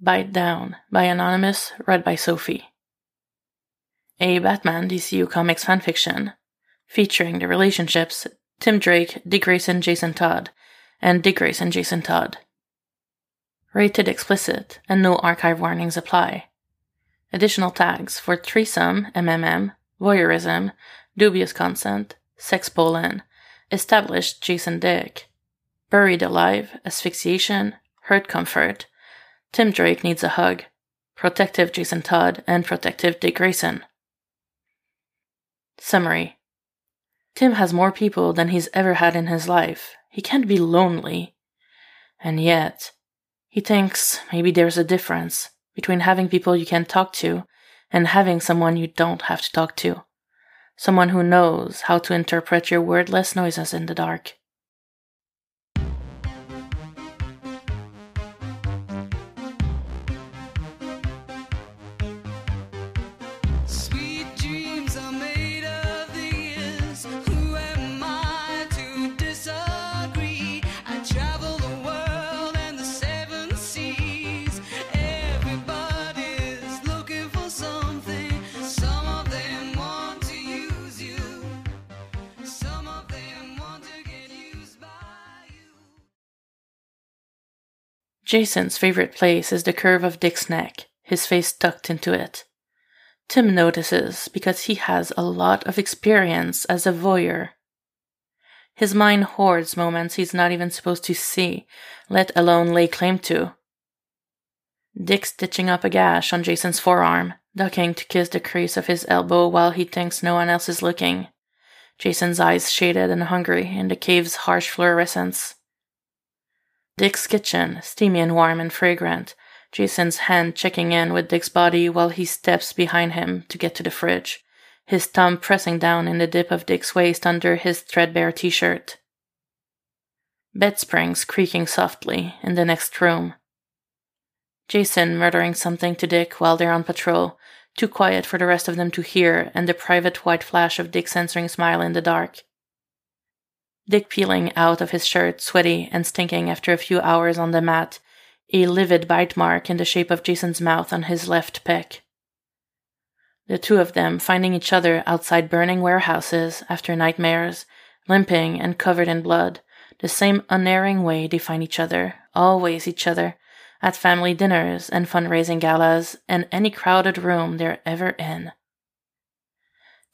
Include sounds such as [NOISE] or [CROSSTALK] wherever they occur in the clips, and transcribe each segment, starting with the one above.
Bite Down by Anonymous, read by Sophie. A Batman DCU Comics fanfiction featuring the relationships Tim Drake, Dick Grayson, Jason Todd, and Dick Grayson, Jason Todd. Rated explicit and no archive warnings apply. Additional tags for threesome, MMM, voyeurism, dubious consent, sex pollen, established Jason Dick, buried alive, asphyxiation, hurt comfort, Tim Drake needs a hug, protective Jason Todd, and protective Dick Grayson. Summary Tim has more people than he's ever had in his life. He can't be lonely. And yet, he thinks maybe there's a difference between having people you can talk to and having someone you don't have to talk to. Someone who knows how to interpret your wordless noises in the dark. Jason's favorite place is the curve of Dick's neck, his face tucked into it. Tim notices because he has a lot of experience as a voyeur. His mind hoards moments he's not even supposed to see, let alone lay claim to. Dick stitching up a gash on Jason's forearm, ducking to kiss the crease of his elbow while he thinks no one else is looking. Jason's eyes shaded and hungry in the cave's harsh fluorescence. Dick's kitchen, steamy and warm and fragrant. Jason's hand checking in with Dick's body while he steps behind him to get to the fridge, his thumb pressing down in the dip of Dick's waist under his threadbare t shirt. Bed springs creaking softly in the next room. Jason murdering something to Dick while they're on patrol, too quiet for the rest of them to hear, and the private white flash of Dick's answering smile in the dark. Dick peeling out of his shirt, sweaty and stinking after a few hours on the mat, a livid bite mark in the shape of Jason's mouth on his left pec. The two of them finding each other outside burning warehouses after nightmares, limping and covered in blood, the same unerring way they find each other, always each other, at family dinners and fundraising galas and any crowded room they're ever in.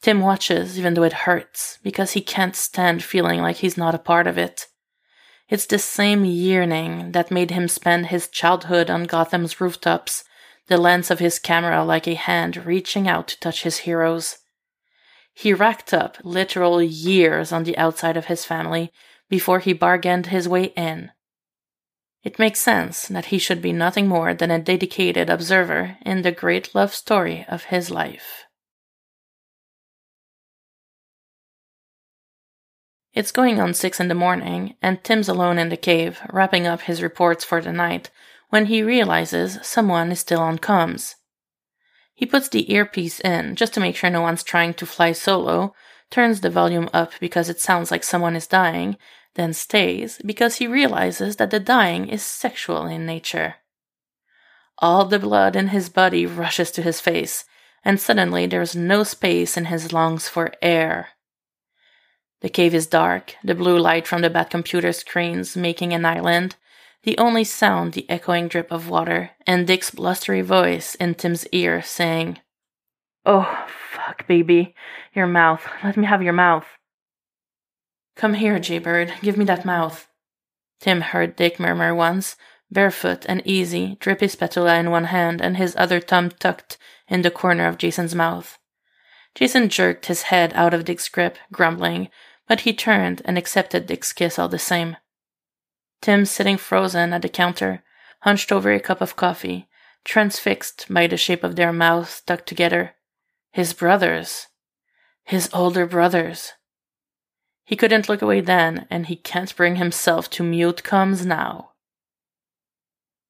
Tim watches even though it hurts because he can't stand feeling like he's not a part of it. It's the same yearning that made him spend his childhood on Gotham's rooftops, the lens of his camera like a hand reaching out to touch his heroes. He racked up literal years on the outside of his family before he bargained his way in. It makes sense that he should be nothing more than a dedicated observer in the great love story of his life. It's going on six in the morning, and Tim's alone in the cave, wrapping up his reports for the night, when he realizes someone is still on comms. He puts the earpiece in just to make sure no one's trying to fly solo, turns the volume up because it sounds like someone is dying, then stays because he realizes that the dying is sexual in nature. All the blood in his body rushes to his face, and suddenly there's no space in his lungs for air. The cave is dark, the blue light from the Batcomputer screens making an island, the only sound the echoing drip of water, and Dick's blustery voice in Tim's ear saying, Oh, fuck, baby. Your mouth. Let me have your mouth. Come here, Jaybird. Give me that mouth. Tim heard Dick murmur once, barefoot and easy, drippy spatula in one hand and his other thumb tucked in the corner of Jason's mouth. Jason jerked his head out of Dick's grip, grumbling, but he turned and accepted Dick's kiss all the same. Tim sitting frozen at the counter, hunched over a cup of coffee, transfixed by the shape of their mouths stuck together. His brothers. His older brothers. He couldn't look away then, and he can't bring himself to mute comms now.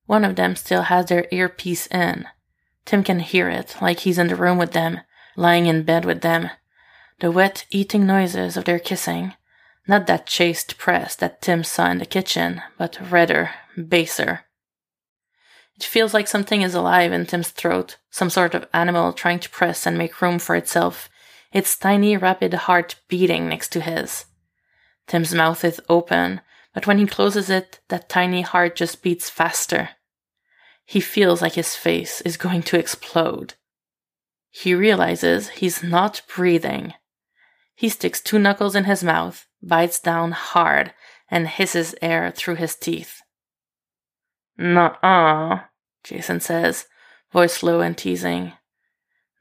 One of them still has their earpiece in. Tim can hear it, like he's in the room with them, lying in bed with them, the wet eating noises of their kissing. Not that chaste press that Tim saw in the kitchen, but redder, baser. It feels like something is alive in Tim's throat, some sort of animal trying to press and make room for itself, its tiny, rapid heart beating next to his. Tim's mouth is open, but when he closes it, that tiny heart just beats faster. He feels like his face is going to explode. He realizes he's not breathing. He sticks two knuckles in his mouth, bites down hard, and hisses air through his teeth. Nuh-uh, Jason says, voice low and teasing.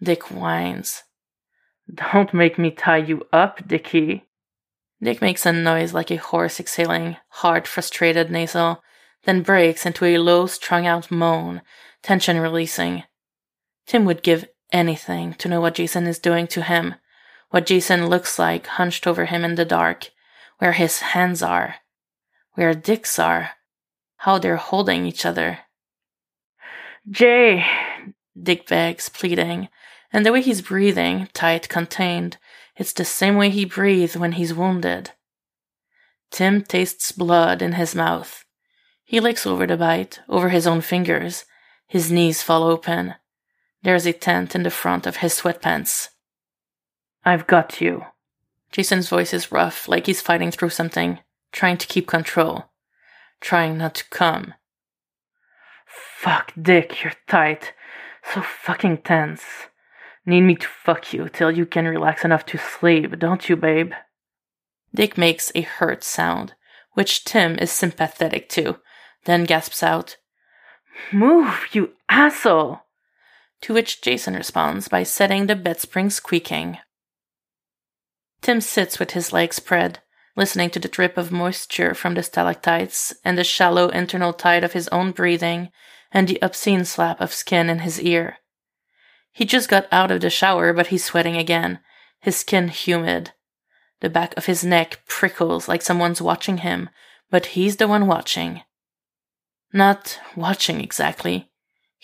Dick whines. Don't make me tie you up, Dickie. Dick makes a noise like a horse exhaling hard, frustrated nasal, then breaks into a low, strung out moan, tension releasing. Tim would give anything to know what Jason is doing to him, what Jason looks like hunched over him in the dark, where his hands are, where Dick's are, how they're holding each other. Jay, Dick begs, pleading, and the way he's breathing, tight, contained, it's the same way he breathed when he's wounded. Tim tastes blood in his mouth. He licks over the bite, over his own fingers. His knees fall open. There's a tent in the front of his sweatpants. I've got you. Jason's voice is rough, like he's fighting through something, trying to keep control, trying not to come. Fuck, Dick, you're tight. So fucking tense. Need me to fuck you till you can relax enough to sleep, don't you, babe? Dick makes a hurt sound, which Tim is sympathetic to, then gasps out, Move, you asshole! To which Jason responds by setting the bed springs squeaking. Tim sits with his legs spread, listening to the drip of moisture from the stalactites and the shallow internal tide of his own breathing and the obscene slap of skin in his ear. He just got out of the shower, but he's sweating again, his skin humid. The back of his neck prickles like someone's watching him, but he's the one watching. Not watching exactly.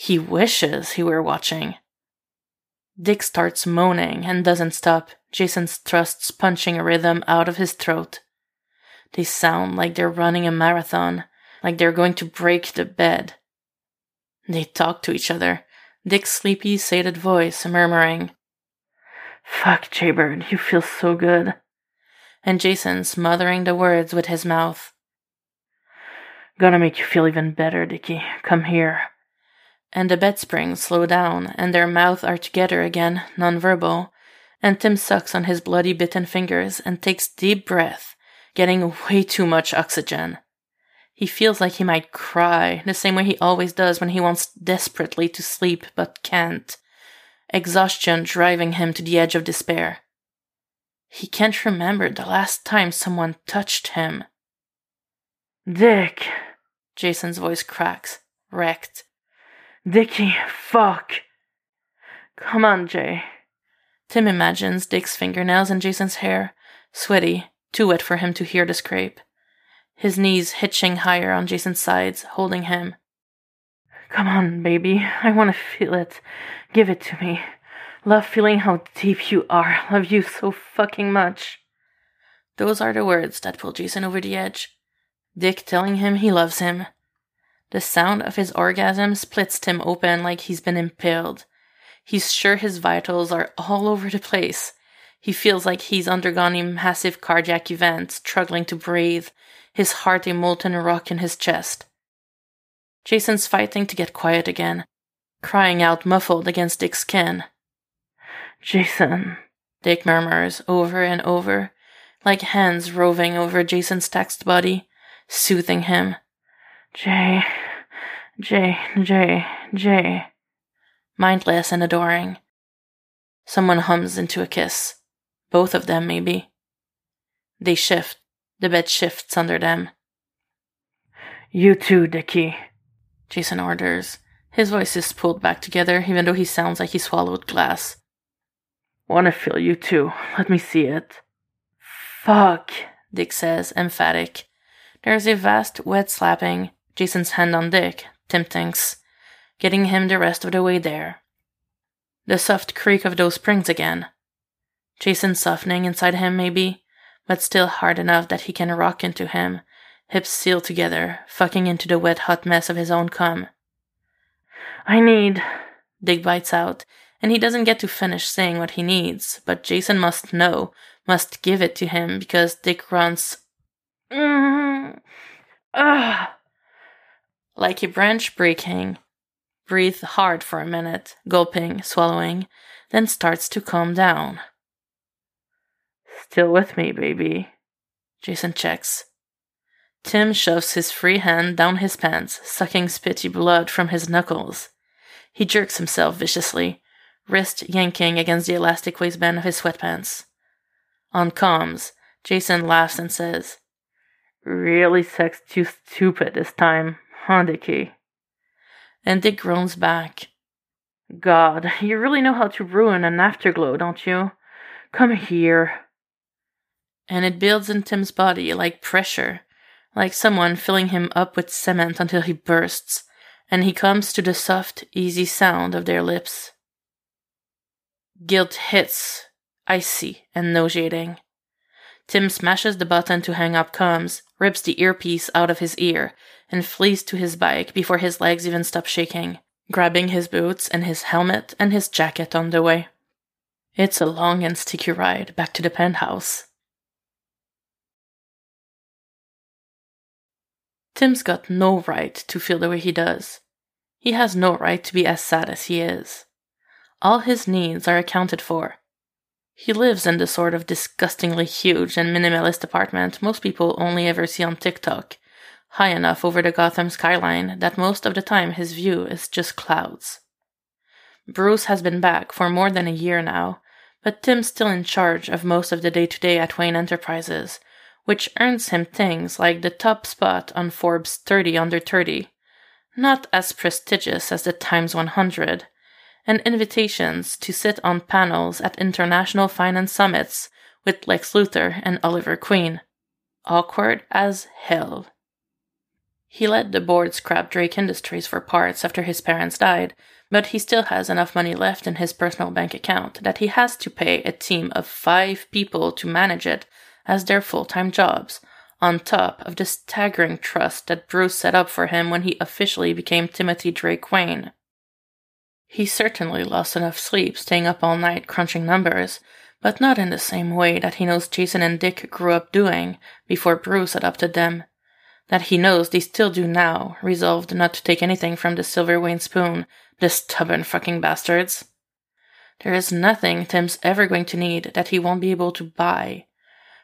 He wishes he were watching. Dick starts moaning and doesn't stop, Jason's thrusts punching a rhythm out of his throat. They sound like they're running a marathon, like they're going to break the bed. They talk to each other, Dick's sleepy, sated voice murmuring, Fuck, Jaybird, you feel so good. And Jason smothering the words with his mouth. Gonna make you feel even better, Dickie. Come here. And the bed springs slow down, and their mouths are together again, nonverbal, and Tim sucks on his bloody bitten fingers and takes deep breath, getting way too much oxygen. He feels like he might cry, the same way he always does when he wants desperately to sleep but can't. Exhaustion driving him to the edge of despair. He can't remember the last time someone touched him. Dick, Jason's voice cracks, wrecked. Dickie, fuck. Come on, Jay. Tim imagines Dick's fingernails in Jason's hair, sweaty, too wet for him to hear the scrape his knees hitching higher on Jason's sides, holding him. Come on, baby. I want to feel it. Give it to me. Love feeling how deep you are. Love you so fucking much. Those are the words that pull Jason over the edge. Dick telling him he loves him. The sound of his orgasm splits Tim open like he's been impaled. He's sure his vitals are all over the place. He feels like he's undergone a massive cardiac event, struggling to breathe, his heart a molten rock in his chest. Jason's fighting to get quiet again, crying out muffled against Dick's skin. Jason, Dick murmurs over and over, like hands roving over Jason's taxed body, soothing him. Jay, Jay, Jay, Jay. Mindless and adoring. Someone hums into a kiss. Both of them, maybe. They shift, the bed shifts under them. You too, Dickie, Jason orders. His voice is pulled back together, even though he sounds like he swallowed glass. Wanna feel you too. Let me see it. Fuck, Dick says, emphatic. There's a vast, wet slapping, Jason's hand on Dick, Tim thinks, getting him the rest of the way there. The soft creak of those springs again. Jason softening inside him, maybe, but still hard enough that he can rock into him, hips sealed together, fucking into the wet hot mess of his own cum. I need. Dick bites out, and he doesn't get to finish saying what he needs, but Jason must know, must give it to him because Dick grunts, mm, ah, like a branch breaking. Breathe hard for a minute, gulping, swallowing, then starts to calm down. Still with me, baby? Jason checks. Tim shoves his free hand down his pants, sucking spitty blood from his knuckles. He jerks himself viciously, wrist yanking against the elastic waistband of his sweatpants. On comms, Jason laughs and says, Really sex too stupid this time, Dickie? And Dick groans back. God, [LAUGHS] you really know how to ruin an afterglow, don't you? Come here. And it builds in Tim's body like pressure, like someone filling him up with cement until he bursts, and he comes to the soft, easy sound of their lips. Guilt hits, icy and nauseating. Tim smashes the button to hang up comms, rips the earpiece out of his ear, and flees to his bike before his legs even stop shaking, grabbing his boots and his helmet and his jacket on the way. It's a long and sticky ride back to the penthouse. Tim's got no right to feel the way he does. He has no right to be as sad as he is. All his needs are accounted for. He lives in the sort of disgustingly huge and minimalist apartment most people only ever see on TikTok, high enough over the Gotham skyline that most of the time his view is just clouds. Bruce has been back for more than a year now, but Tim's still in charge of most of the day to day at Wayne Enterprises, which earns him things like the top spot on Forbes 30 under 30, not as prestigious as the Times 100, and invitations to sit on panels at international finance summits with Lex Luthor and Oliver Queen. Awkward as hell. He let the board scrap Drake Industries for parts after his parents died, but he still has enough money left in his personal bank account that he has to pay a team of five people to manage it as their full time jobs, on top of the staggering trust that Bruce set up for him when he officially became Timothy Drake Wayne. He certainly lost enough sleep staying up all night crunching numbers, but not in the same way that he knows Jason and Dick grew up doing before Bruce adopted them. That he knows they still do now, resolved not to take anything from the Silver Wayne spoon, the stubborn fucking bastards. There is nothing Tim's ever going to need that he won't be able to buy,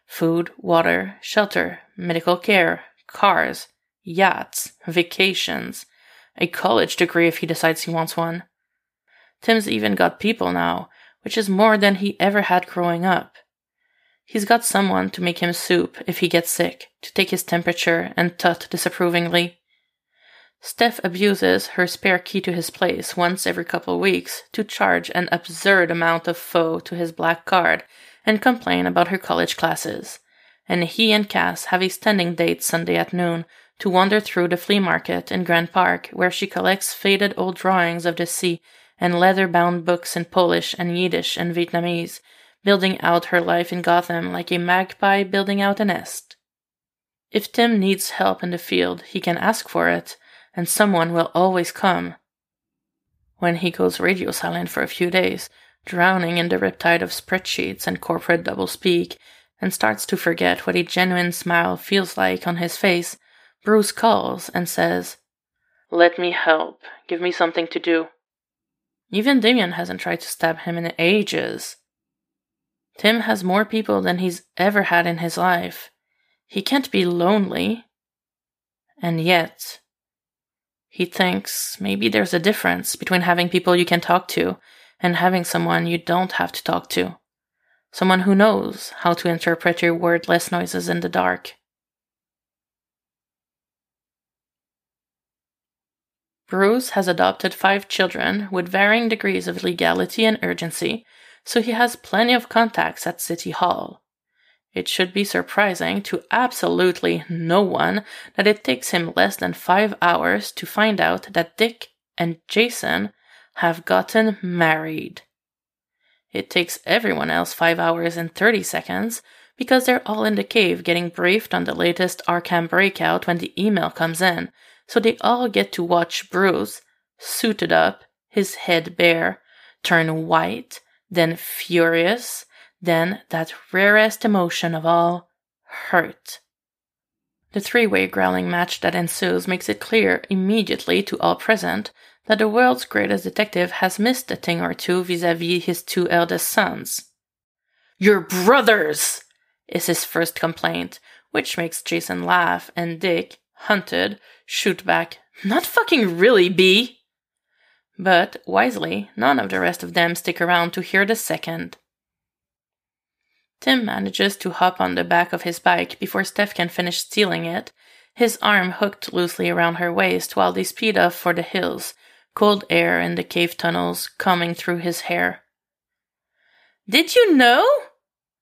food, water, shelter, medical care, cars, yachts, vacations, a college degree if he decides he wants one. Tim's even got people now, which is more than he ever had growing up. He's got someone to make him soup if he gets sick, to take his temperature, and tut disapprovingly. Steph abuses her spare key to his place once every couple weeks to charge an absurd amount of faux to his black card and complain about her college classes. And he and Cass have a standing date Sunday at noon to wander through the flea market in Grand Park, where she collects faded old drawings of the sea and leather bound books in Polish and Yiddish and Vietnamese, building out her life in Gotham like a magpie building out a nest. If Tim needs help in the field, he can ask for it, and someone will always come. When he goes radio silent for a few days, drowning in the riptide of spreadsheets and corporate doublespeak, and starts to forget what a genuine smile feels like on his face, Bruce calls and says, Let me help. Give me something to do. Even Damian hasn't tried to stab him in ages. Tim has more people than he's ever had in his life. He can't be lonely. And yet, he thinks maybe there's a difference between having people you can talk to and having someone you don't have to talk to. Someone who knows how to interpret your wordless noises in the dark. Bruce has adopted five children with varying degrees of legality and urgency, so he has plenty of contacts at City Hall. It should be surprising to absolutely no one that it takes him less than five hours to find out that Dick and Jason have gotten married. It takes everyone else 5 hours and 30 seconds because they're all in the cave getting briefed on the latest Arkham breakout when the email comes in, so they all get to watch Bruce, suited up, his head bare, turn white, then furious, then that rarest emotion of all, hurt. The three way growling match that ensues makes it clear immediately to all present that the world's greatest detective has missed a thing or two vis a vis his two eldest sons. Your brothers! is his first complaint, which makes Jason laugh and Dick, hunted, shoot back, Not fucking really, B! But, wisely, none of the rest of them stick around to hear the second. Tim manages to hop on the back of his bike before Steph can finish stealing it, his arm hooked loosely around her waist while they speed off for the hills, cold air in the cave tunnels coming through his hair. Did you know?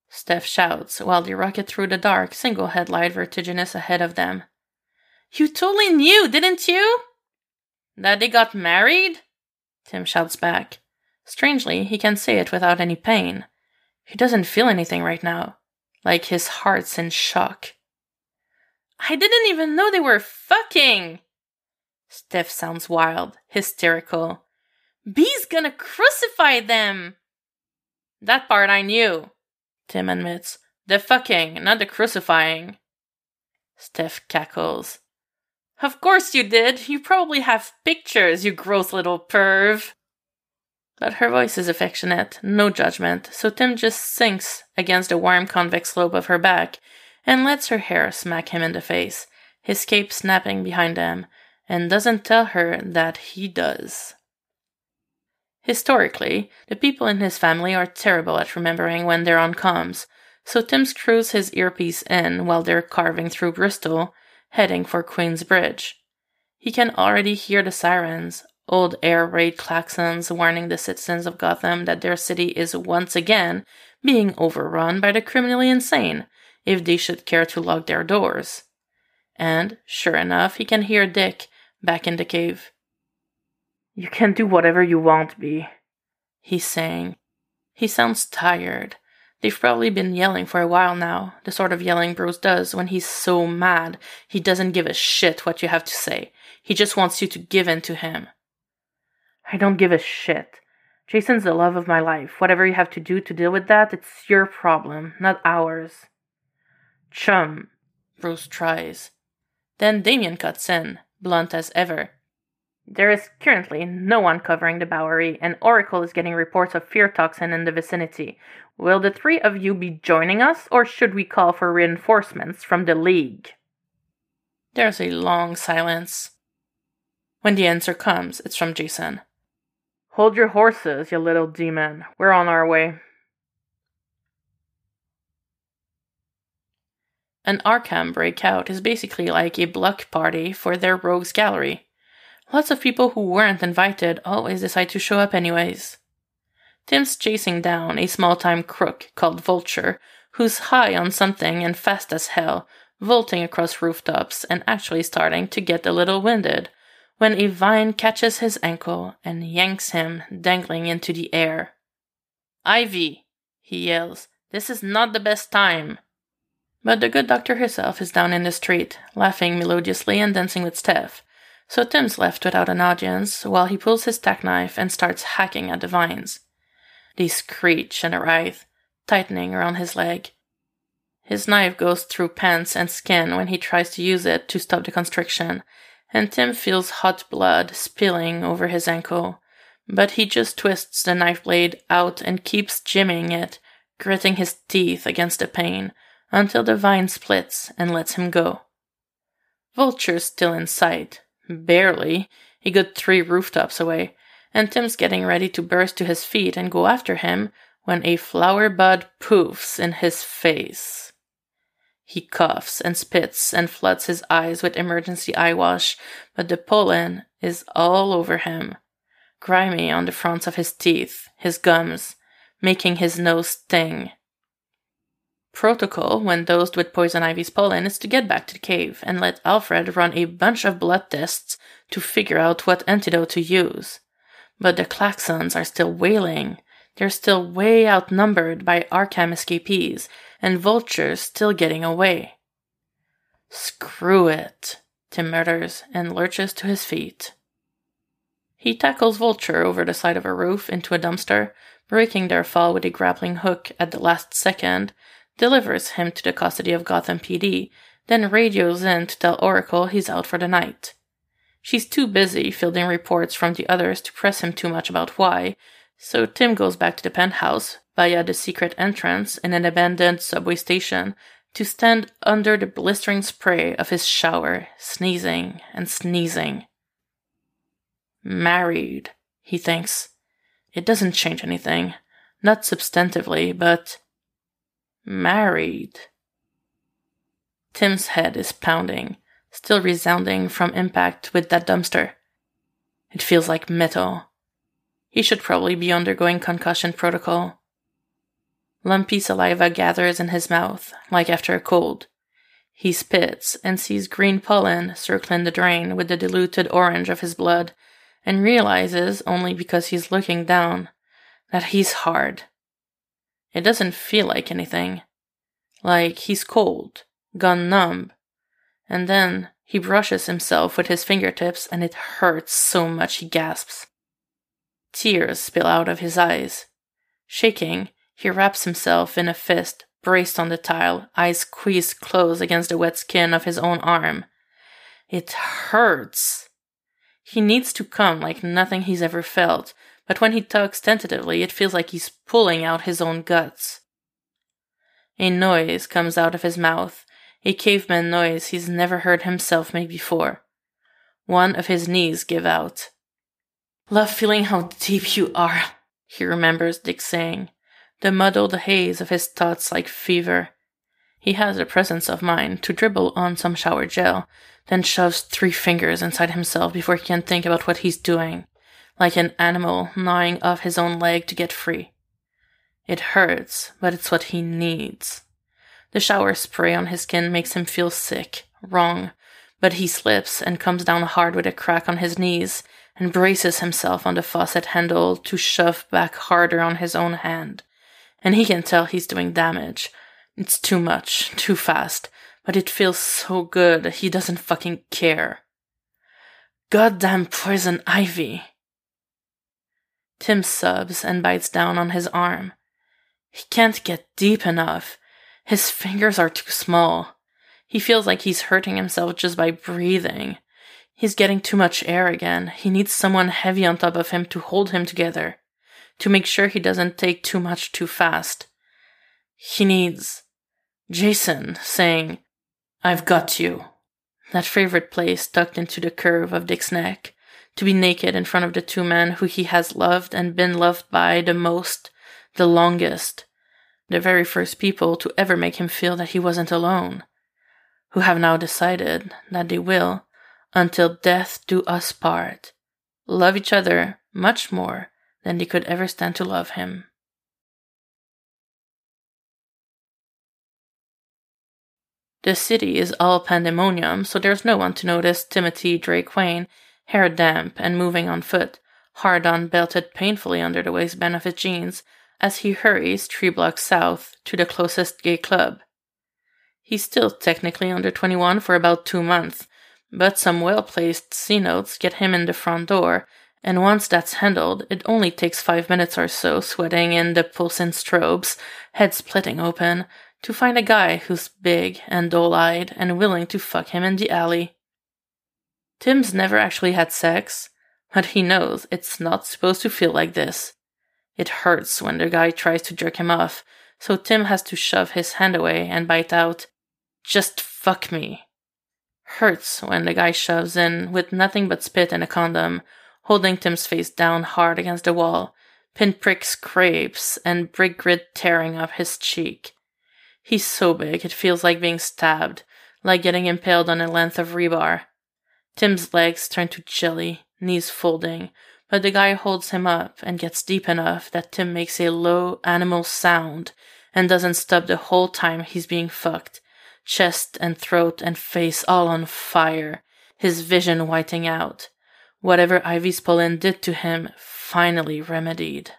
Steph shouts while they rocket through the dark, single headlight vertiginous ahead of them. You totally knew, didn't you? That they got married? Tim shouts back. Strangely, he can say it without any pain. He doesn't feel anything right now, like his heart's in shock. I didn't even know they were fucking! Steph sounds wild, hysterical. B's gonna crucify them! That part I knew, Tim admits. The fucking, not the crucifying. Steph cackles. Of course you did. You probably have pictures, you gross little perv. But her voice is affectionate, no judgment, so Tim just sinks against the warm convex slope of her back and lets her hair smack him in the face, his cape snapping behind him, and doesn't tell her that he does. Historically, the people in his family are terrible at remembering when they're on comms, so Tim screws his earpiece in while they're carving through Bristol, heading for Queen's Bridge. He can already hear the sirens, old air raid klaxons warning the citizens of Gotham that their city is once again being overrun by the criminally insane if they should care to lock their doors. And, sure enough, he can hear Dick back in the cave. You can do whatever you want, B, he's saying. He sounds tired. They've probably been yelling for a while now, the sort of yelling Bruce does when he's so mad he doesn't give a shit what you have to say. He just wants you to give in to him. I don't give a shit. Jason's the love of my life. Whatever you have to do to deal with that, it's your problem, not ours. Chum, Bruce tries. Then Damian cuts in, blunt as ever. There is currently no one covering the Bowery, and Oracle is getting reports of fear toxin in the vicinity. Will the three of you be joining us, or should we call for reinforcements from the League? There's a long silence. When the answer comes, it's from Jason. Hold your horses, you little demon. We're on our way. An Arkham breakout is basically like a block party for their rogues gallery. Lots of people who weren't invited always decide to show up anyways. Tim's chasing down a small time crook called Vulture, who's high on something and fast as hell, vaulting across rooftops and actually starting to get a little winded, when a vine catches his ankle and yanks him dangling into the air. Ivy, he yells, this is not the best time. But the good doctor herself is down in the street, laughing melodiously and dancing with Steph, so Tim's left without an audience while he pulls his tack knife and starts hacking at the vines. They screech and writhe, tightening around his leg. His knife goes through pants and skin when he tries to use it to stop the constriction, and Tim feels hot blood spilling over his ankle. But he just twists the knife blade out and keeps jimmying it, gritting his teeth against the pain, until the vine splits and lets him go. Vulture's still in sight, Barely. He got three rooftops away, and Tim's getting ready to burst to his feet and go after him when a flower bud poofs in his face. He coughs and spits and floods his eyes with emergency eye wash, but the pollen is all over him, grimy on the fronts of his teeth, his gums, making his nose sting. Protocol, when dosed with poison ivy's pollen, is to get back to the cave and let Alfred run a bunch of blood tests to figure out what antidote to use. But the Klaxons are still wailing. They're still way outnumbered by Arkham escapees, and Vulture's still getting away. Screw it, Tim mutters and lurches to his feet. He tackles Vulture over the side of a roof into a dumpster, breaking their fall with a grappling hook at the last second, delivers him to the custody of Gotham PD, then radios in to tell Oracle he's out for the night. She's too busy fielding reports from the others to press him too much about why, so Tim goes back to the penthouse via the secret entrance in an abandoned subway station to stand under the blistering spray of his shower, sneezing and sneezing. Married, he thinks. It doesn't change anything. Not substantively, but. Married. Tim's head is pounding, still resounding from impact with that dumpster. It feels like metal. He should probably be undergoing concussion protocol. Lumpy saliva gathers in his mouth, like after a cold. He spits and sees green pollen circling the drain with the diluted orange of his blood and realizes, only because he's looking down, that he's hard. It doesn't feel like anything. Like he's cold, gone numb. And then he brushes himself with his fingertips and it hurts so much he gasps. Tears spill out of his eyes. Shaking, he wraps himself in a fist braced on the tile, eyes squeezed close against the wet skin of his own arm. It hurts. He needs to come like nothing he's ever felt, but when he tugs tentatively, it feels like he's pulling out his own guts. A noise comes out of his mouth, a caveman noise he's never heard himself make before. One of his knees give out. Love feeling how deep you are, he remembers Dick saying, the muddled haze of his thoughts like fever. He has the presence of mind to dribble on some shower gel, then shoves three fingers inside himself before he can think about what he's doing, like an animal gnawing off his own leg to get free. It hurts, but it's what he needs. The shower spray on his skin makes him feel sick, wrong, but he slips and comes down hard with a crack on his knees and braces himself on the faucet handle to shove back harder on his own hand. And he can tell he's doing damage. It's too much, too fast, but it feels so good he doesn't fucking care. Goddamn poison ivy. Tim subs and bites down on his arm. He can't get deep enough. His fingers are too small. He feels like he's hurting himself just by breathing. He's getting too much air again. He needs someone heavy on top of him to hold him together, to make sure he doesn't take too much too fast. He needs Jason saying, I've got you. That favorite place tucked into the curve of Dick's neck, to be naked in front of the two men who he has loved and been loved by the most, the longest, the very first people to ever make him feel that he wasn't alone, who have now decided that they will, until death do us part, love each other much more than they could ever stand to love him. The city is all pandemonium, so there's no one to notice Timothy Drake Wayne, hair damp and moving on foot, hard on belted painfully under the waistband of his jeans, as he hurries three blocks south to the closest gay club. He's still technically under 21 for about two months, but some well placed C notes get him in the front door, and once that's handled, it only takes five minutes or so sweating in the pulsing strobes, head splitting open, to find a guy who's big and dull eyed and willing to fuck him in the alley. Tim's never actually had sex, but he knows it's not supposed to feel like this. It hurts when the guy tries to jerk him off, so Tim has to shove his hand away and bite out, Just fuck me. Hurts when the guy shoves in with nothing but spit and a condom, holding Tim's face down hard against the wall, pinprick scrapes and brick grit tearing up his cheek. He's so big it feels like being stabbed, like getting impaled on a length of rebar. Tim's legs turn to jelly, knees folding, but the guy holds him up and gets deep enough that Tim makes a low animal sound and doesn't stop the whole time he's being fucked, chest and throat and face all on fire, his vision whiting out. Whatever Ivy's pollen did to him finally remedied.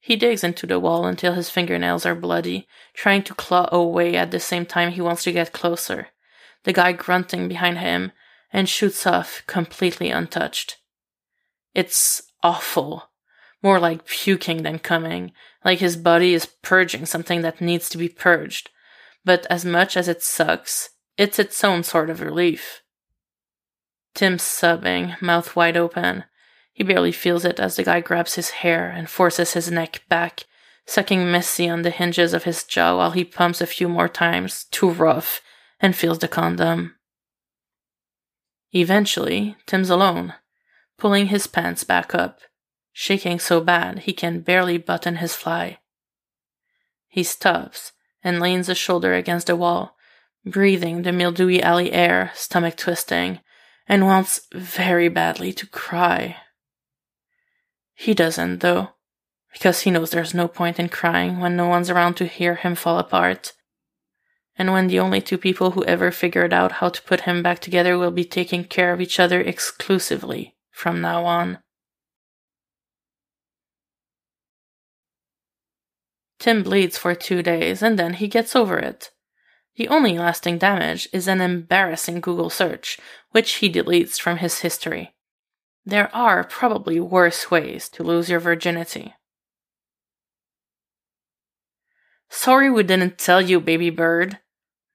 He digs into the wall until his fingernails are bloody, trying to claw away at the same time he wants to get closer. The guy grunting behind him and shoots off completely untouched. It's awful. More like puking than coming, like his body is purging something that needs to be purged. But as much as it sucks, it's its own sort of relief. Tim's sobbing, mouth wide open. He barely feels it as the guy grabs his hair and forces his neck back, sucking messy on the hinges of his jaw while he pumps a few more times, too rough, and feels the condom. Eventually, Tim's alone, pulling his pants back up, shaking so bad he can barely button his fly. He stops and leans a shoulder against the wall, breathing the mildewy alley air, stomach twisting, and wants very badly to cry. He doesn't, though, because he knows there's no point in crying when no one's around to hear him fall apart. And when the only two people who ever figured out how to put him back together will be taking care of each other exclusively from now on. Tim bleeds for two days and then he gets over it. The only lasting damage is an embarrassing Google search, which he deletes from his history. There are probably worse ways to lose your virginity. Sorry we didn't tell you, baby bird,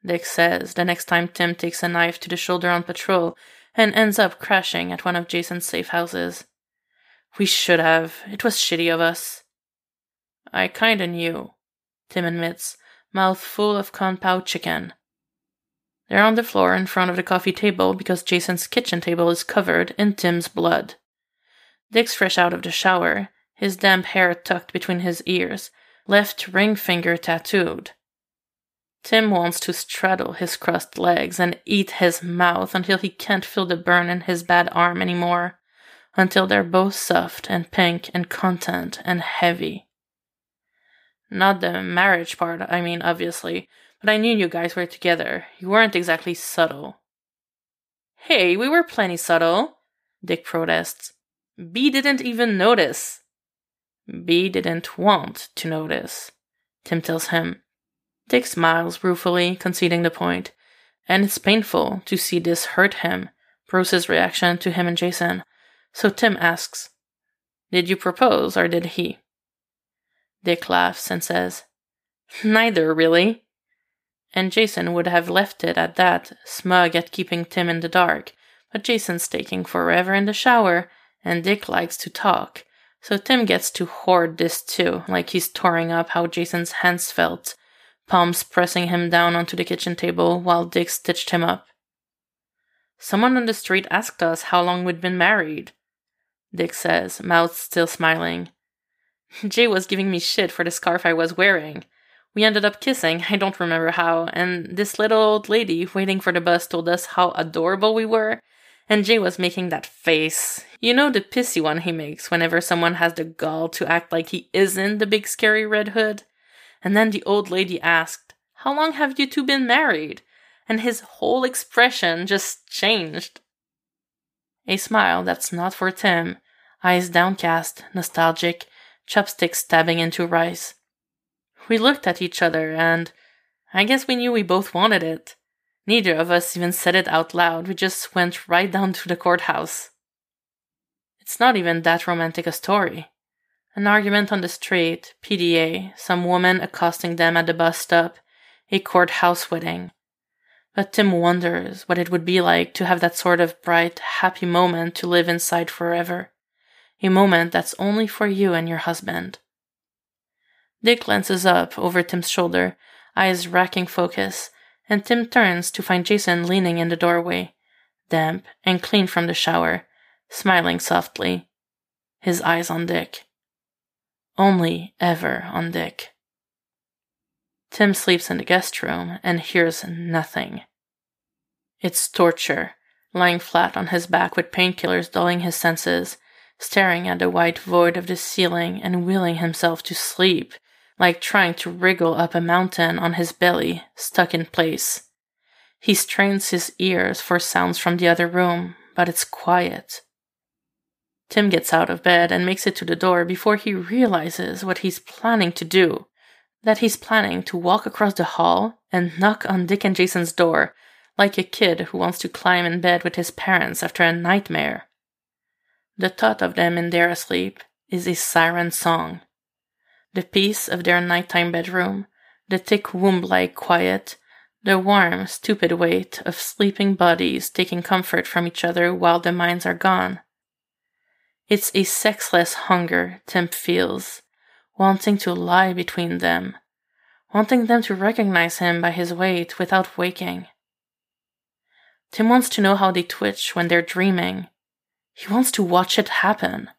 Dick says the next time Tim takes a knife to the shoulder on patrol and ends up crashing at one of Jason's safe houses. We should have. It was shitty of us. I kinda knew, Tim admits, mouth full of pao chicken. They're on the floor in front of the coffee table because Jason's kitchen table is covered in Tim's blood. Dick's fresh out of the shower, his damp hair tucked between his ears, left ring finger tattooed. Tim wants to straddle his crossed legs and eat his mouth until he can't feel the burn in his bad arm anymore, until they're both soft and pink and content and heavy. Not the marriage part, I mean, obviously, but I knew you guys were together. You weren't exactly subtle. Hey, we were plenty subtle, Dick protests. B didn't even notice. B didn't want to notice, Tim tells him. Dick smiles ruefully, conceding the point, and it's painful to see this hurt him, Bruce's reaction to him and Jason. So Tim asks, Did you propose, or did he? Dick laughs and says, Neither, really. And Jason would have left it at that, smug at keeping Tim in the dark, but Jason's taking forever in the shower, and Dick likes to talk, so Tim gets to hoard this too, like he's touring up how Jason's hands felt, palms pressing him down onto the kitchen table while Dick stitched him up. Someone on the street asked us how long we'd been married, Dick says, mouth still smiling. [LAUGHS] Jay was giving me shit for the scarf I was wearing. We ended up kissing, I don't remember how, and this little old lady waiting for the bus told us how adorable we were, and Jay was making that face. You know the pissy one he makes whenever someone has the gall to act like he isn't the big scary red hood? And then the old lady asked, How long have you two been married? And his whole expression just changed. A smile that's not for Tim, eyes downcast, nostalgic, chopsticks stabbing into rice. We looked at each other, and I guess we knew we both wanted it. Neither of us even said it out loud, we just went right down to the courthouse. It's not even that romantic a story. An argument on the street, PDA, some woman accosting them at the bus stop, a courthouse wedding. But Tim wonders what it would be like to have that sort of bright, happy moment to live inside forever a moment that's only for you and your husband. Dick glances up over Tim's shoulder, eyes racking focus, and Tim turns to find Jason leaning in the doorway, damp and clean from the shower, smiling softly, his eyes on Dick. Only ever on Dick. Tim sleeps in the guest room and hears nothing. It's torture, lying flat on his back with painkillers dulling his senses, staring at the white void of the ceiling and willing himself to sleep, like trying to wriggle up a mountain on his belly, stuck in place. He strains his ears for sounds from the other room, but it's quiet. Tim gets out of bed and makes it to the door before he realizes what he's planning to do. That he's planning to walk across the hall and knock on Dick and Jason's door, like a kid who wants to climb in bed with his parents after a nightmare. The thought of them in their sleep is a siren song. The peace of their nighttime bedroom, the thick womb like quiet, the warm, stupid weight of sleeping bodies taking comfort from each other while the minds are gone. It's a sexless hunger Tim feels, wanting to lie between them, wanting them to recognize him by his weight without waking. Tim wants to know how they twitch when they're dreaming. He wants to watch it happen.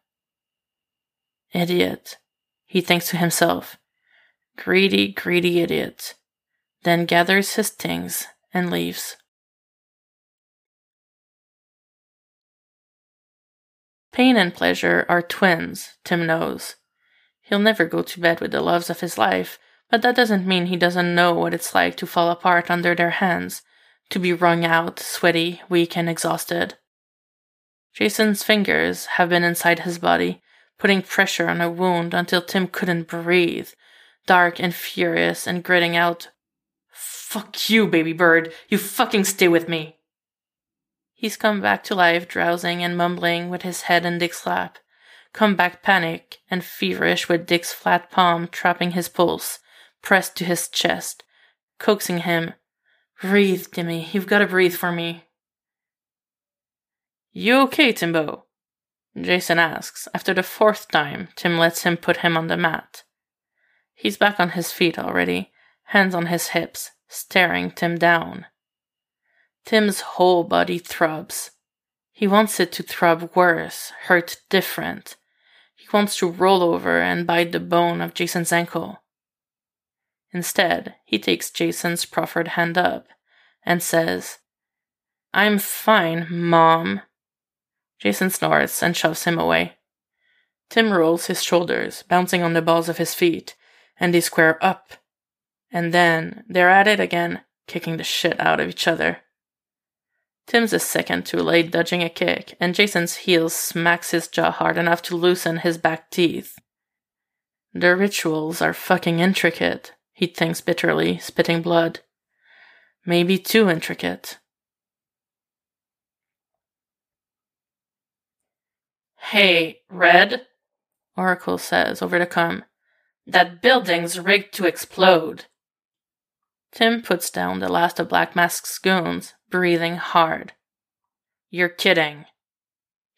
Idiot, he thinks to himself. Greedy, greedy idiot. Then gathers his things and leaves. Pain and pleasure are twins, Tim knows. He'll never go to bed with the loves of his life, but that doesn't mean he doesn't know what it's like to fall apart under their hands, to be wrung out, sweaty, weak, and exhausted. Jason's fingers have been inside his body, putting pressure on a wound until Tim couldn't breathe, dark and furious and gritting out, Fuck you, baby bird. You fucking stay with me. He's come back to life, drowsing and mumbling with his head in Dick's lap. Come back panic and feverish with Dick's flat palm trapping his pulse, pressed to his chest, coaxing him, Breathe, Timmy. You've got to breathe for me. You okay, Timbo? Jason asks after the fourth time Tim lets him put him on the mat. He's back on his feet already, hands on his hips, staring Tim down. Tim's whole body throbs. He wants it to throb worse, hurt different. He wants to roll over and bite the bone of Jason's ankle. Instead, he takes Jason's proffered hand up and says, I'm fine, Mom. Jason snorts and shoves him away. Tim rolls his shoulders, bouncing on the balls of his feet, and they square up. And then they're at it again, kicking the shit out of each other. Tim's a second too late dodging a kick, and Jason's heel smacks his jaw hard enough to loosen his back teeth. The rituals are fucking intricate, he thinks bitterly, spitting blood. Maybe too intricate. Hey, Red, Oracle says over the com. That building's rigged to explode. Tim puts down the last of Black Mask's goons, breathing hard. You're kidding.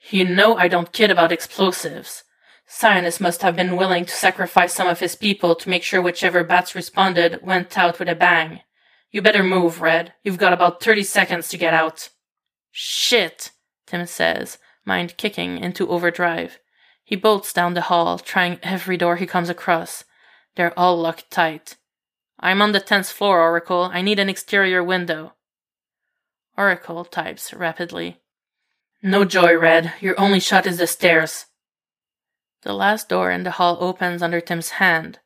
You know I don't kid about explosives. Sionis must have been willing to sacrifice some of his people to make sure whichever bats responded went out with a bang. You better move, Red. You've got about 30 seconds to get out. Shit, Tim says, mind kicking into overdrive. He bolts down the hall, trying every door he comes across. They're all locked tight. I'm on the 10th floor, Oracle. I need an exterior window. Oracle types rapidly. No joy, Red. Your only shot is the stairs. The last door in the hall opens under Tim's hand.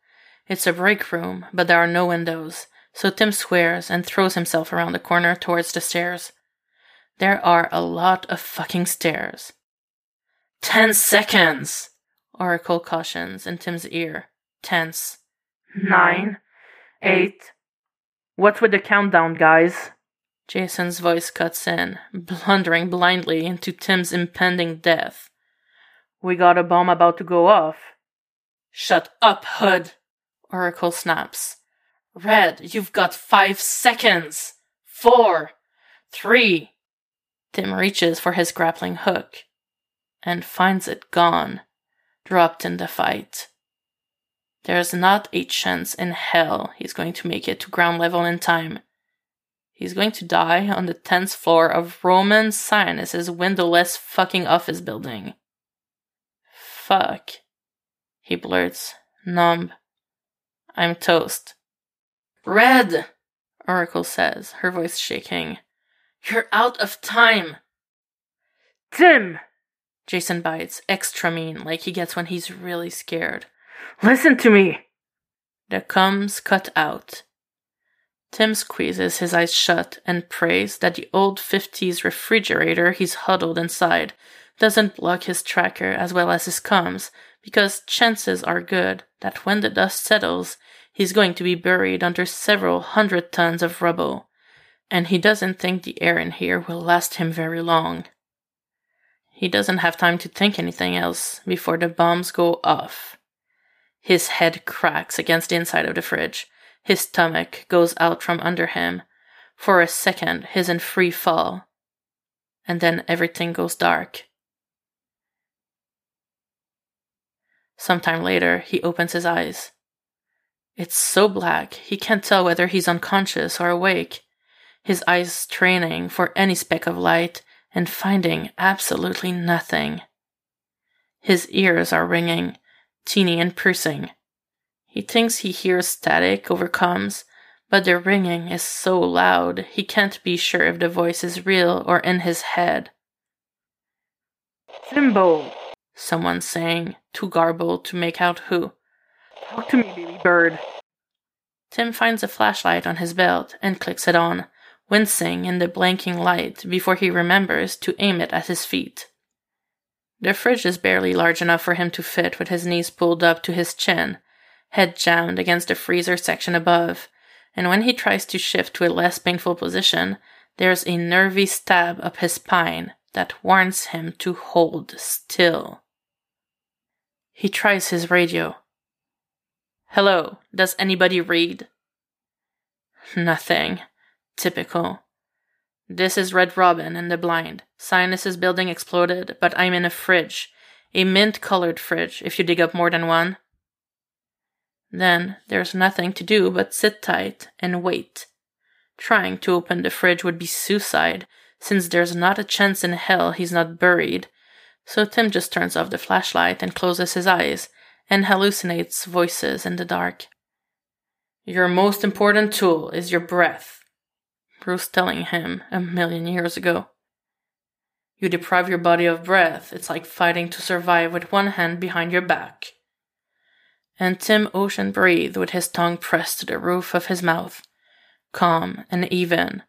It's a break room, but there are no windows, so Tim swears and throws himself around the corner towards the stairs. There are a lot of fucking stairs. Ten seconds! Oracle cautions in Tim's ear, tense. Nine, eight. What's with the countdown, guys? Jason's voice cuts in, blundering blindly into Tim's impending death. We got a bomb about to go off. Shut up, Hood! Oracle snaps. Red, you've got five seconds! Four! Three! Tim reaches for his grappling hook and finds it gone, dropped in the fight. There's not a chance in hell he's going to make it to ground level in time. He's going to die on the 10th floor of Roman Sionis's windowless fucking office building. Fuck. He blurts, numb. I'm toast. Red! Oracle says, her voice shaking. You're out of time! Tim! Jason bites, extra mean, like he gets when he's really scared. Listen to me! The comms cut out. Tim squeezes his eyes shut and prays that the old 50s refrigerator he's huddled inside doesn't block his tracker as well as his comms, because chances are good that when the dust settles, he's going to be buried under several hundred tons of rubble, and he doesn't think the air in here will last him very long. He doesn't have time to think anything else before the bombs go off. His head cracks against the inside of the fridge. His stomach goes out from under him. For a second, he's in free fall. And then everything goes dark. Sometime later, he opens his eyes. It's so black, he can't tell whether he's unconscious or awake, his eyes straining for any speck of light and finding absolutely nothing. His ears are ringing, teeny and piercing. He thinks he hears static over comms, but the ringing is so loud he can't be sure if the voice is real or in his head. Timbo, someone's saying, too garbled to make out who. Talk to me, baby bird. Tim finds a flashlight on his belt and clicks it on, wincing in the blanking light before he remembers to aim it at his feet. The fridge is barely large enough for him to fit with his knees pulled up to his chin, head jammed against the freezer section above, and when he tries to shift to a less painful position, there's a nervy stab up his spine that warns him to hold still. He tries his radio. Hello, does anybody read? Nothing. Typical. This is Red Robin and the blind. Sionis's building exploded, but I'm in a fridge. A mint colored fridge, if you dig up more than one. Then there's nothing to do but sit tight and wait. Trying to open the fridge would be suicide, since there's not a chance in hell he's not buried. So Tim just turns off the flashlight and closes his eyes and hallucinates voices in the dark. Your most important tool is your breath, Bruce telling him a million years ago. You deprive your body of breath, it's like fighting to survive with one hand behind your back and Tim Ocean breathed with his tongue pressed to the roof of his mouth, calm and even,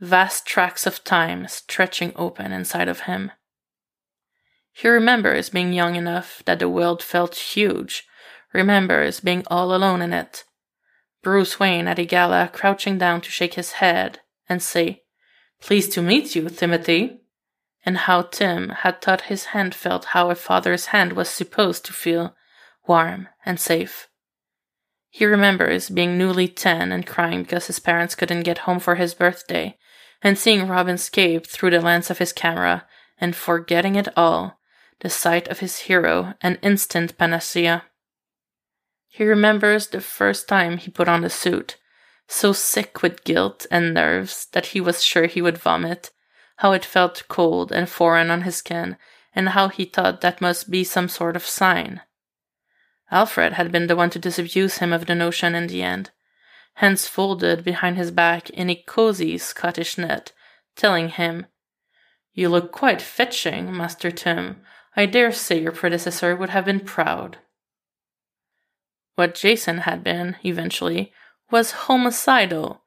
vast tracts of time stretching open inside of him. He remembers being young enough that the world felt huge, remembers being all alone in it. Bruce Wayne at a gala crouching down to shake his head and say, Pleased to meet you, Timothy. And how Tim had thought his hand felt how a father's hand was supposed to feel warm, and safe. He remembers being newly ten and crying because his parents couldn't get home for his birthday, and seeing Robin escape through the lens of his camera, and forgetting it all, the sight of his hero an instant panacea. He remembers the first time he put on the suit, so sick with guilt and nerves that he was sure he would vomit, how it felt cold and foreign on his skin, and how he thought that must be some sort of sign. Alfred had been the one to disabuse him of the notion in the end, hands folded behind his back in a cozy Scottish net, telling him, You look quite fetching, Master Tim. I dare say your predecessor would have been proud. What Jason had been, eventually, was homicidal,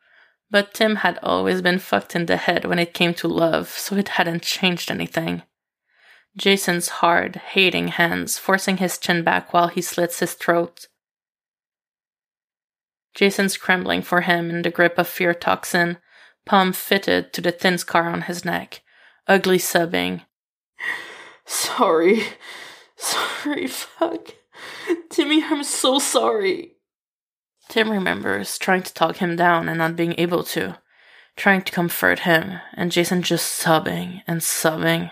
but Tim had always been fucked in the head when it came to love, so it hadn't changed anything. Jason's hard, hating hands forcing his chin back while he slits his throat. Jason's trembling for him in the grip of fear toxin, palm fitted to the thin scar on his neck, ugly sobbing. Sorry. Sorry, fuck. Timmy, I'm so sorry. Tim remembers trying to talk him down and not being able to, trying to comfort him, and Jason just sobbing and sobbing,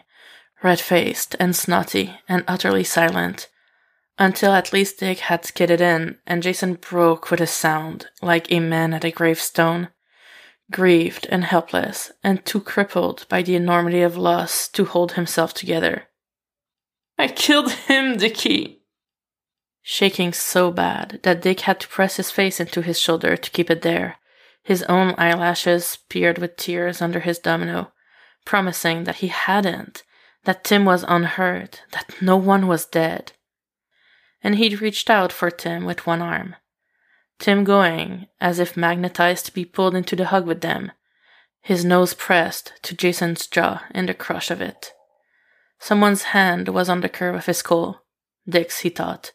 red faced and snotty and utterly silent, until at least Dick had skidded in and Jason broke with a sound like a man at a gravestone, grieved and helpless and too crippled by the enormity of loss to hold himself together. I killed him, Dickie! Shaking so bad that Dick had to press his face into his shoulder to keep it there, his own eyelashes peered with tears under his domino, promising that he hadn't, that Tim was unhurt, that no one was dead. And he'd reached out for Tim with one arm. Tim going, as if magnetized to be pulled into the hug with them, his nose pressed to Jason's jaw in the crush of it. Someone's hand was on the curve of his skull, Dick's, he thought,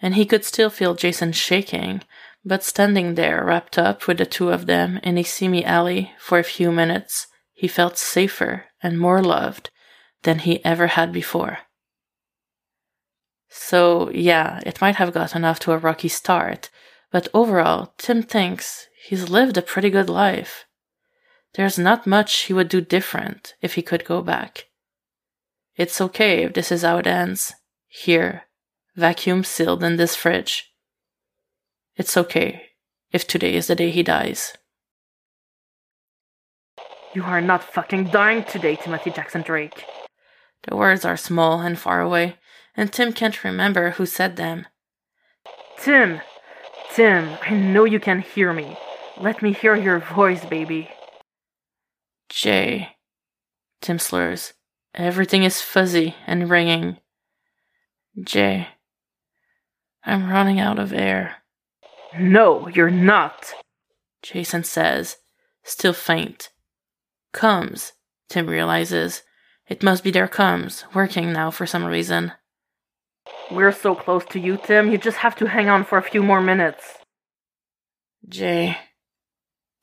and he could still feel Jason shaking, but standing there wrapped up with the two of them in a seamy alley for a few minutes, he felt safer and more loved than he ever had before. So, yeah, it might have gotten off to a rocky start, but overall, Tim thinks he's lived a pretty good life. There's not much he would do different if he could go back. It's okay if this is how it ends. Here, vacuum sealed in this fridge. It's okay if today is the day he dies. You are not fucking dying today, Timothy Jackson Drake. The words are small and far away, and Tim can't remember who said them. Tim! Tim, I know you can hear me. Let me hear your voice, baby. Jay. Tim slurs. Everything is fuzzy and ringing. Jay. I'm running out of air. No, you're not. Jason says, still faint. Comms, Tim realizes. It must be their comms, working now for some reason. We're so close to you, Tim. You just have to hang on for a few more minutes. Jay.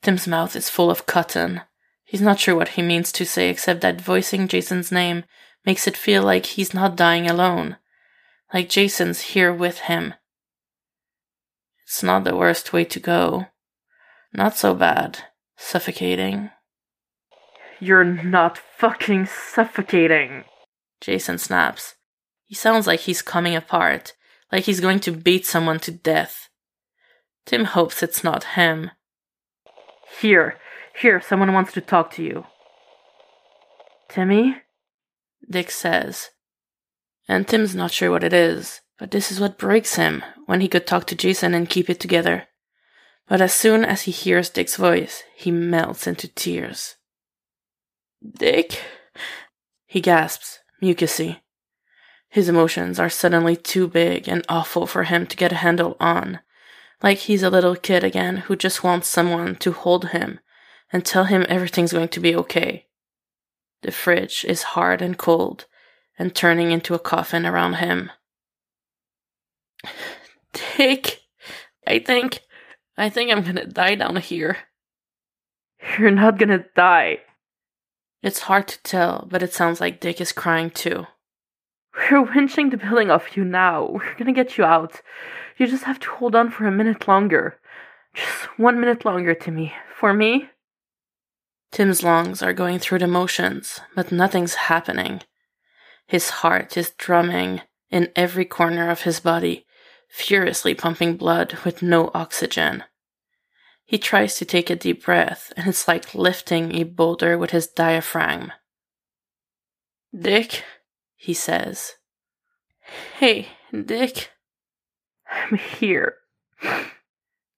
Tim's mouth is full of cotton. He's not sure what he means to say except that voicing Jason's name makes it feel like he's not dying alone. Like Jason's here with him. It's not the worst way to go. Not so bad. Suffocating. You're not fucking suffocating. Jason snaps. He sounds like he's coming apart, like he's going to beat someone to death. Tim hopes it's not him. Here, here, someone wants to talk to you. Timmy? Dick says. And Tim's not sure what it is, but this is what breaks him when he could talk to Jason and keep it together. But as soon as he hears Dick's voice, he melts into tears. Dick? He gasps, mucusy. His emotions are suddenly too big and awful for him to get a handle on. Like he's a little kid again who just wants someone to hold him and tell him everything's going to be okay. The fridge is hard and cold and turning into a coffin around him. [LAUGHS] Dick, I think, I think I'm gonna die down here. You're not gonna die. It's hard to tell, but it sounds like Dick is crying too. We're winching the building off you now. We're gonna get you out. You just have to hold on for a minute longer. Just one minute longer, Timmy. For me? Tim's lungs are going through the motions, but nothing's happening. His heart is drumming in every corner of his body, furiously pumping blood with no oxygen. He tries to take a deep breath, and it's like lifting a boulder with his diaphragm. Dick, he says. Hey, Dick. I'm here.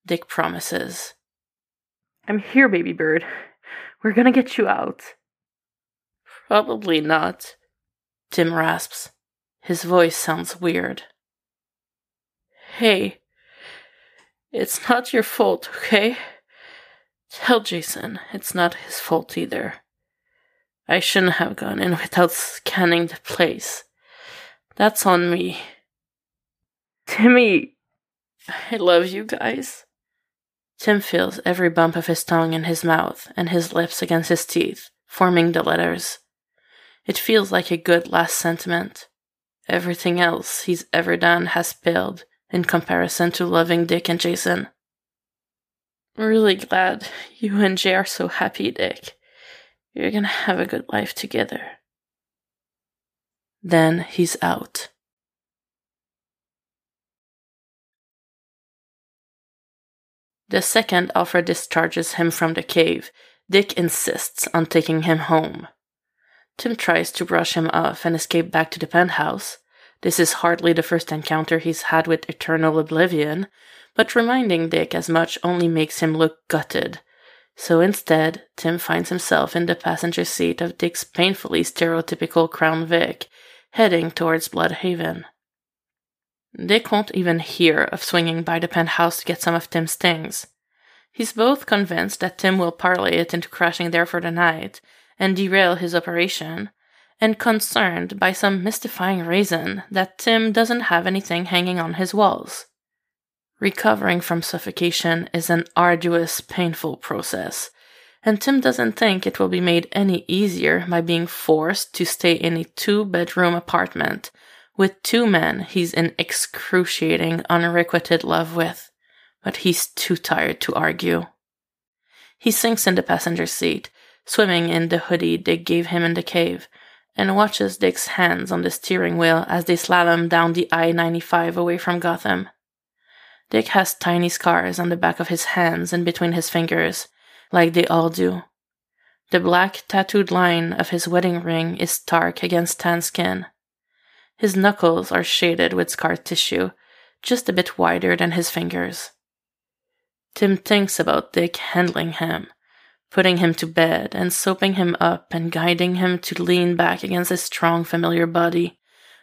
Dick promises. I'm here, baby bird. We're gonna get you out. Probably not. Tim rasps. His voice sounds weird. Hey, it's not your fault, okay? Tell Jason it's not his fault either. I shouldn't have gone in without scanning the place. That's on me. Timmy! I love you guys. Tim feels every bump of his tongue in his mouth and his lips against his teeth, forming the letters. It feels like a good last sentiment. Everything else he's ever done has failed in comparison to loving Dick and Jason. Really glad you and Jay are so happy, Dick. You're gonna have a good life together. Then he's out. The second Alfred discharges him from the cave, Dick insists on taking him home. Tim tries to brush him off and escape back to the penthouse, this is hardly the first encounter he's had with eternal oblivion, but reminding Dick as much only makes him look gutted. So instead, Tim finds himself in the passenger seat of Dick's painfully stereotypical Crown Vic, heading towards Blüdhaven. Dick won't even hear of swinging by the penthouse to get some of Tim's things. He's both convinced that Tim will parlay it into crashing there for the night and derail his operation, and concerned by some mystifying reason that Tim doesn't have anything hanging on his walls. Recovering from suffocation is an arduous, painful process, and Tim doesn't think it will be made any easier by being forced to stay in a two bedroom apartment with two men he's in excruciating, unrequited love with, but he's too tired to argue. He sinks in the passenger seat, swimming in the hoodie Dick gave him in the cave, and watches Dick's hands on the steering wheel as they slalom down the I 95 away from Gotham. Dick has tiny scars on the back of his hands and between his fingers, like they all do. The black tattooed line of his wedding ring is stark against tan skin. His knuckles are shaded with scar tissue, just a bit wider than his fingers. Tim thinks about Dick handling him, putting him to bed and soaping him up and guiding him to lean back against his strong, familiar body,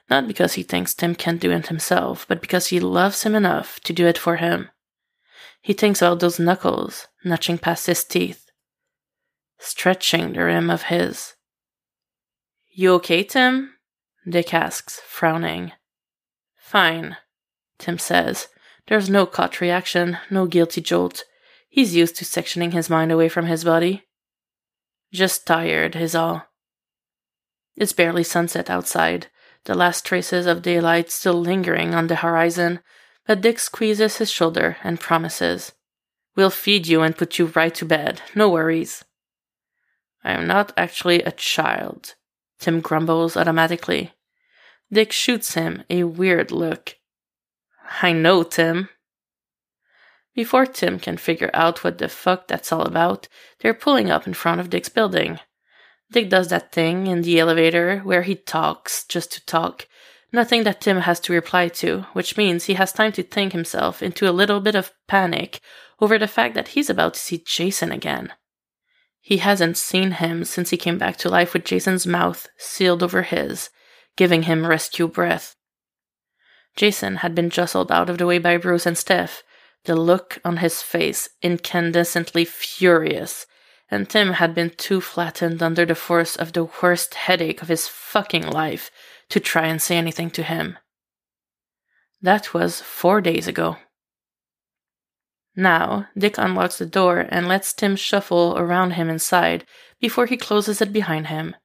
not because he thinks Tim can't do it himself, but because he loves him enough to do it for him. He thinks about those knuckles notching past his teeth, stretching the rim of his. You okay, Tim? Dick asks, frowning. Fine, Tim says. There's no caught reaction, no guilty jolt. He's used to sectioning his mind away from his body. Just tired, is all. It's barely sunset outside, the last traces of daylight still lingering on the horizon, but Dick squeezes his shoulder and promises. We'll feed you and put you right to bed, no worries. I am not actually a child, Tim grumbles automatically. Dick shoots him a weird look. I know, Tim. Before Tim can figure out what the fuck that's all about, they're pulling up in front of Dick's building. Dick does that thing in the elevator where he talks just to talk, nothing that Tim has to reply to, which means he has time to think himself into a little bit of panic over the fact that he's about to see Jason again. He hasn't seen him since he came back to life with Jason's mouth sealed over his, giving him rescue breath. Jason had been jostled out of the way by Bruce and Steph, the look on his face incandescently furious, and Tim had been too flattened under the force of the worst headache of his fucking life to try and say anything to him. That was four days ago. Now, Dick unlocks the door and lets Tim shuffle around him inside before he closes it behind him.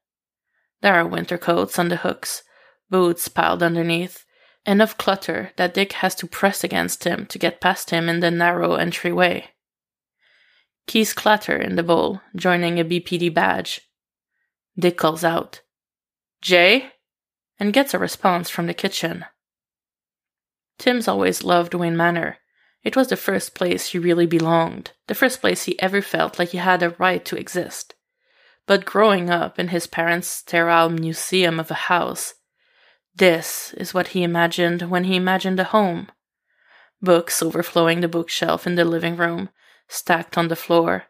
There are winter coats on the hooks, boots piled underneath, enough clutter that Dick has to press against him to get past him in the narrow entryway. Keys clatter in the bowl, joining a BPD badge. Dick calls out, Jay? and gets a response from the kitchen. Tim's always loved Wayne Manor. It was the first place he really belonged, the first place he ever felt like he had a right to exist. But growing up in his parents' sterile museum of a house, this is what he imagined when he imagined a home. Books overflowing the bookshelf in the living room, stacked on the floor.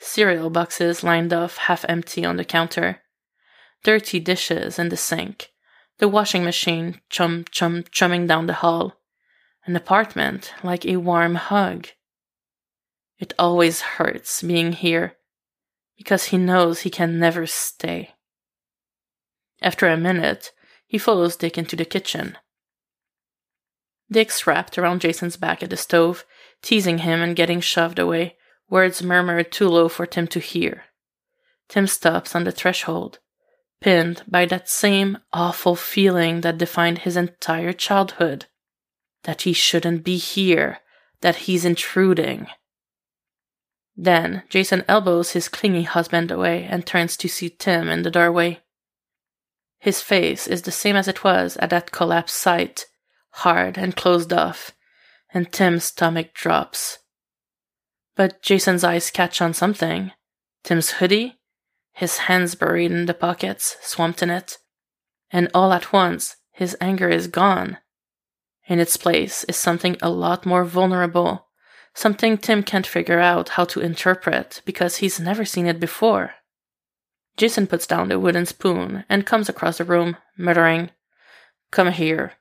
Cereal boxes lined off half empty on the counter. Dirty dishes in the sink the washing machine chum chum chumming down the hall, an apartment like a warm hug. It always hurts being here because he knows he can never stay. After a minute, he follows Dick into the kitchen. Dick's wrapped around Jason's back at the stove, teasing him and getting shoved away, words murmured too low for Tim to hear. Tim stops on the threshold, pinned by that same awful feeling that defined his entire childhood that he shouldn't be here, that he's intruding. Then Jason elbows his clingy husband away and turns to see Tim in the doorway. His face is the same as it was at that collapsed site, hard and closed off, and Tim's stomach drops. But Jason's eyes catch on something Tim's hoodie, his hands buried in the pockets, swamped in it. And all at once, his anger is gone. In its place is something a lot more vulnerable, something Tim can't figure out how to interpret because he's never seen it before. Jason puts down the wooden spoon and comes across the room, muttering, Come here.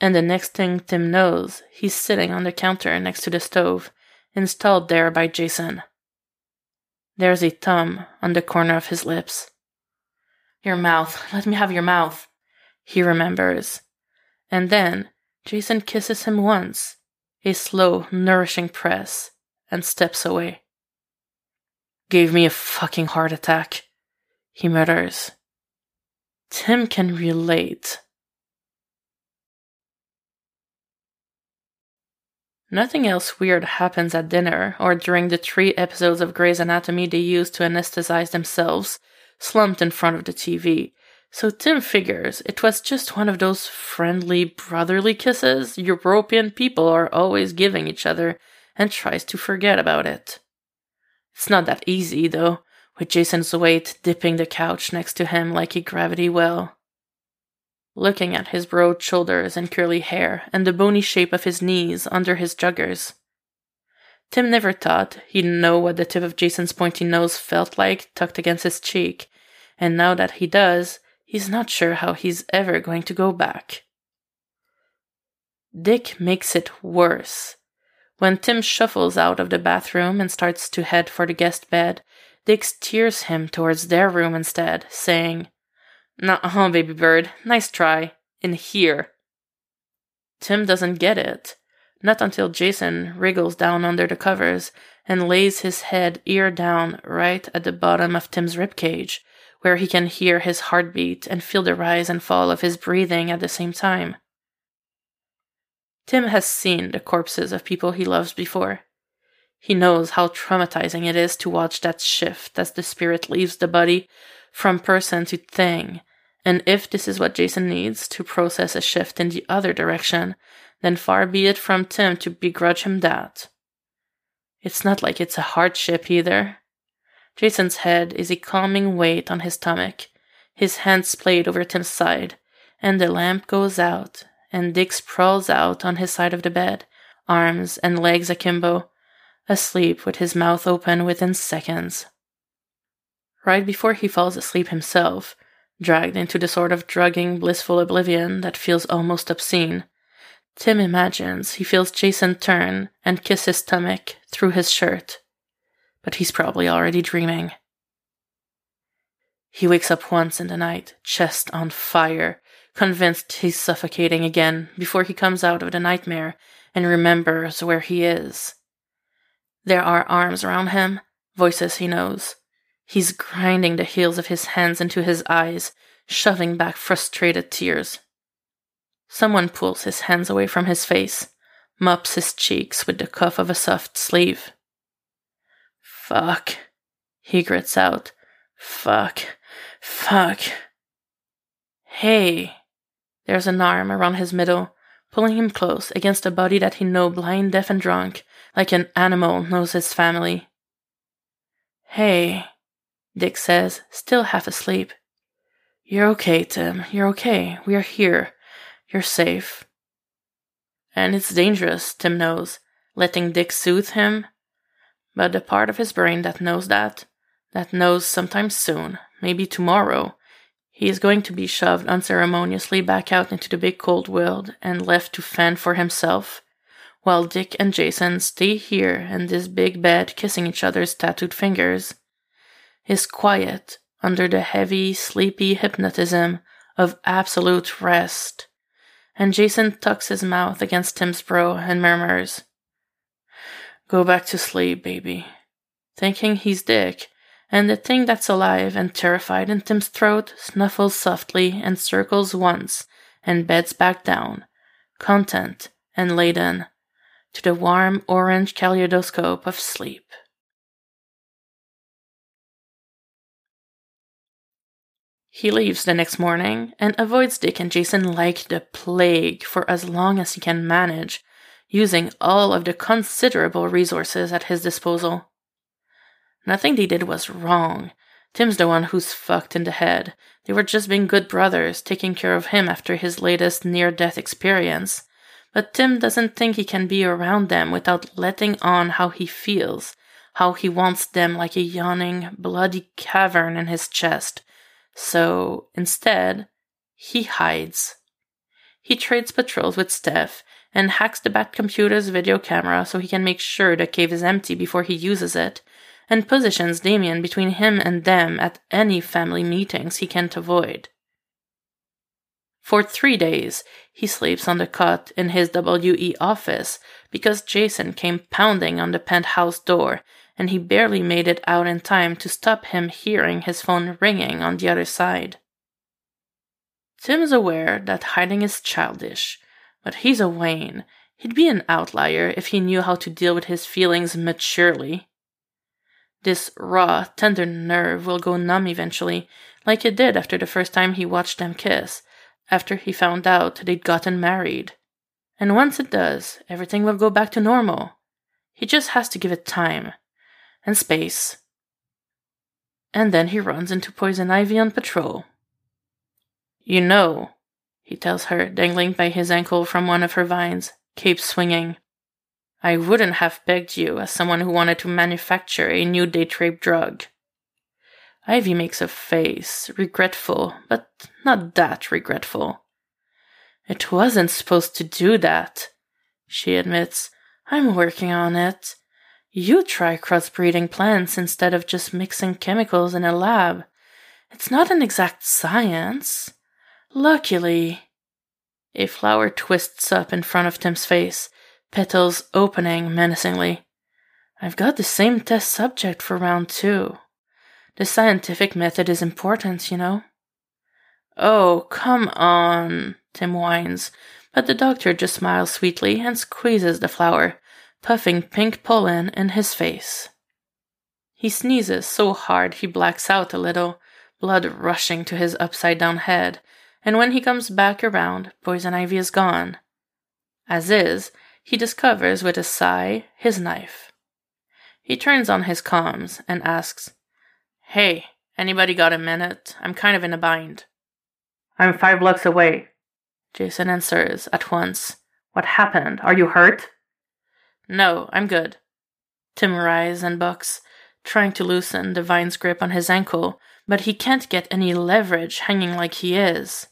And the next thing Tim knows, he's sitting on the counter next to the stove, installed there by Jason. There's a thumb on the corner of his lips. Your mouth. Let me have your mouth. He remembers. And then Jason kisses him once, a slow, nourishing press, and steps away. Gave me a fucking heart attack, he mutters. Tim can relate. Nothing else weird happens at dinner or during the three episodes of Grey's Anatomy they use to anesthetize themselves, slumped in front of the TV. So Tim figures it was just one of those friendly brotherly kisses European people are always giving each other and tries to forget about it. It's not that easy, though, with Jason's weight dipping the couch next to him like a gravity well. Looking at his broad shoulders and curly hair and the bony shape of his knees under his joggers. Tim never thought he'd know what the tip of Jason's pointy nose felt like tucked against his cheek, and now that he does, he's not sure how he's ever going to go back. Dick makes it worse. When Tim shuffles out of the bathroom and starts to head for the guest bed, Dick steers him towards their room instead, saying, Nah, baby bird, nice try. In here. Tim doesn't get it. Not until Jason wriggles down under the covers and lays his head ear down right at the bottom of Tim's ribcage, where he can hear his heartbeat and feel the rise and fall of his breathing at the same time. Tim has seen the corpses of people he loves before. He knows how traumatizing it is to watch that shift as the spirit leaves the body from person to thing. And if this is what Jason needs to process a shift in the other direction, then far be it from Tim to begrudge him that. It's not like it's a hardship either. Jason's head is a calming weight on his stomach. His hands splayed over Tim's side, and the lamp goes out, and Dick sprawls out on his side of the bed, arms and legs akimbo, asleep with his mouth open within seconds. Right before he falls asleep himself, dragged into the sort of drugging, blissful oblivion that feels almost obscene, Tim imagines he feels Jason turn and kiss his stomach through his shirt but he's probably already dreaming. He wakes up once in the night, chest on fire, convinced he's suffocating again before he comes out of the nightmare and remembers where he is. There are arms around him, voices he knows. He's grinding the heels of his hands into his eyes, shoving back frustrated tears. Someone pulls his hands away from his face, mops his cheeks with the cuff of a soft sleeve. Fuck. He grits out. Fuck. Fuck. Hey. There's an arm around his middle, pulling him close against a body that he know blind, deaf, and drunk, like an animal knows his family. Hey, Dick says, still half asleep. You're okay, Tim. You're okay. We're here. You're safe. And it's dangerous, Tim knows, letting Dick soothe him but the part of his brain that knows that, that knows sometime soon, maybe tomorrow, he is going to be shoved unceremoniously back out into the big cold world and left to fend for himself, while Dick and Jason stay here in this big bed kissing each other's tattooed fingers, is quiet under the heavy, sleepy hypnotism of absolute rest. And Jason tucks his mouth against Tim's brow and murmurs, Go back to sleep, baby. Thinking he's Dick, and the thing that's alive and terrified in Tim's throat snuffles softly and circles once and beds back down, content and laden, to the warm orange kaleidoscope of sleep. He leaves the next morning and avoids Dick and Jason like the plague for as long as he can manage using all of the considerable resources at his disposal. Nothing they did was wrong. Tim's the one who's fucked in the head. They were just being good brothers, taking care of him after his latest near death experience. But Tim doesn't think he can be around them without letting on how he feels, how he wants them like a yawning, bloody cavern in his chest. So, instead, he hides. He trades patrols with Steph and hacks the Batcomputer's video camera so he can make sure the cave is empty before he uses it, and positions Damian between him and them at any family meetings he can't avoid. For three days, he sleeps on the cot in his WE office because Jason came pounding on the penthouse door and he barely made it out in time to stop him hearing his phone ringing on the other side. Tim's aware that hiding is childish, but he's a Wayne. He'd be an outlier if he knew how to deal with his feelings maturely. This raw, tender nerve will go numb eventually, like it did after the first time he watched them kiss, after he found out they'd gotten married. And once it does, everything will go back to normal. He just has to give it time and space. And then he runs into Poison Ivy on patrol. You know, he tells her, dangling by his ankle from one of her vines, cape swinging. I wouldn't have pegged you as someone who wanted to manufacture a new date rape drug. Ivy makes a face, regretful, but not that regretful. It wasn't supposed to do that, she admits. I'm working on it. You try crossbreeding plants instead of just mixing chemicals in a lab. It's not an exact science. Luckily. A flower twists up in front of Tim's face, petals opening menacingly. I've got the same test subject for round two. The scientific method is important, you know. Oh, come on, Tim whines, but the doctor just smiles sweetly and squeezes the flower, puffing pink pollen in his face. He sneezes so hard he blacks out a little, blood rushing to his upside down head, and when he comes back around, Poison Ivy is gone. As is, he discovers with a sigh his knife. He turns on his comms and asks, Hey, anybody got a minute? I'm kind of in a bind. I'm five blocks away. Jason answers at once. What happened? Are you hurt? No, I'm good. Tim writhes and bucks, trying to loosen the vine's grip on his ankle, but he can't get any leverage hanging like he is.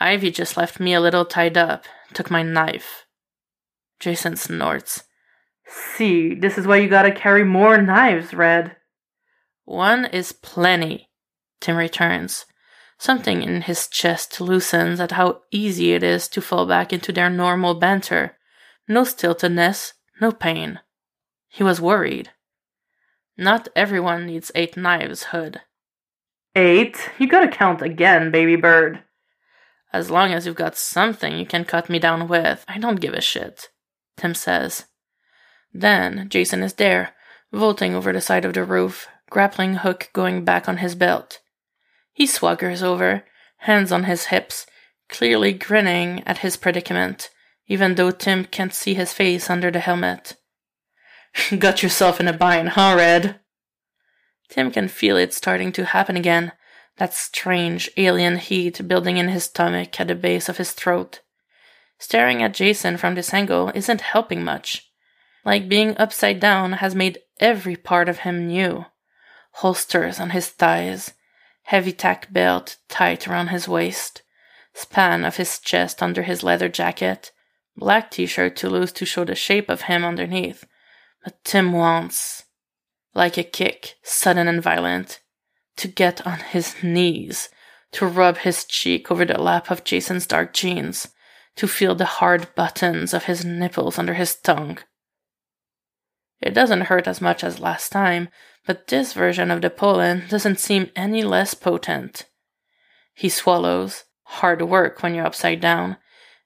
Ivy just left me a little tied up, took my knife. Jason snorts. See, this is why you gotta carry more knives, Red. One is plenty, Tim returns. Something in his chest loosens at how easy it is to fall back into their normal banter. No stiltedness, no pain. He was worried. Not everyone needs eight knives, Hood. Eight? You gotta count again, baby bird. As long as you've got something you can cut me down with, I don't give a shit, Tim says. Then Jason is there, vaulting over the side of the roof, grappling hook going back on his belt. He swaggers over, hands on his hips, clearly grinning at his predicament, even though Tim can't see his face under the helmet. [LAUGHS] Got yourself in a bind, huh, Red? Tim can feel it starting to happen again, that strange alien heat building in his stomach at the base of his throat. Staring at Jason from this angle isn't helping much. Like being upside down has made every part of him new holsters on his thighs, heavy tack belt tight around his waist, span of his chest under his leather jacket, black t shirt too loose to show the shape of him underneath. But Tim wants, like a kick, sudden and violent, to get on his knees, to rub his cheek over the lap of Jason's dark jeans, to feel the hard buttons of his nipples under his tongue. It doesn't hurt as much as last time, but this version of the pollen doesn't seem any less potent. He swallows, hard work when you're upside down,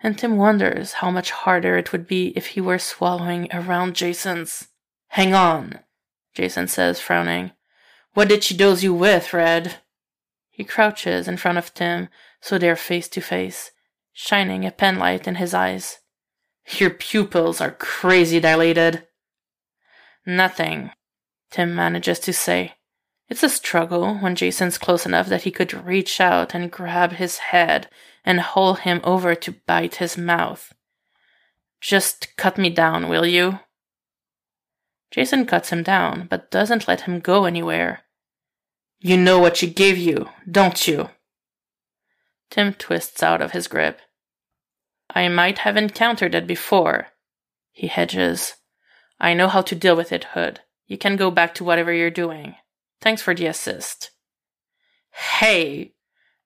and Tim wonders how much harder it would be if he were swallowing around Jason's. Hang on, Jason says, frowning. What did she dose you with, Red? He crouches in front of Tim so they're face to face, shining a penlight in his eyes. Your pupils are crazy dilated. Nothing, Tim manages to say. It's a struggle when Jason's close enough that he could reach out and grab his head and haul him over to bite his mouth. Just cut me down, will you? Jason cuts him down, but doesn't let him go anywhere. You know what she gave you, don't you? Tim twists out of his grip. I might have encountered it before. He hedges. I know how to deal with it, Hood. You can go back to whatever you're doing. Thanks for the assist. Hey!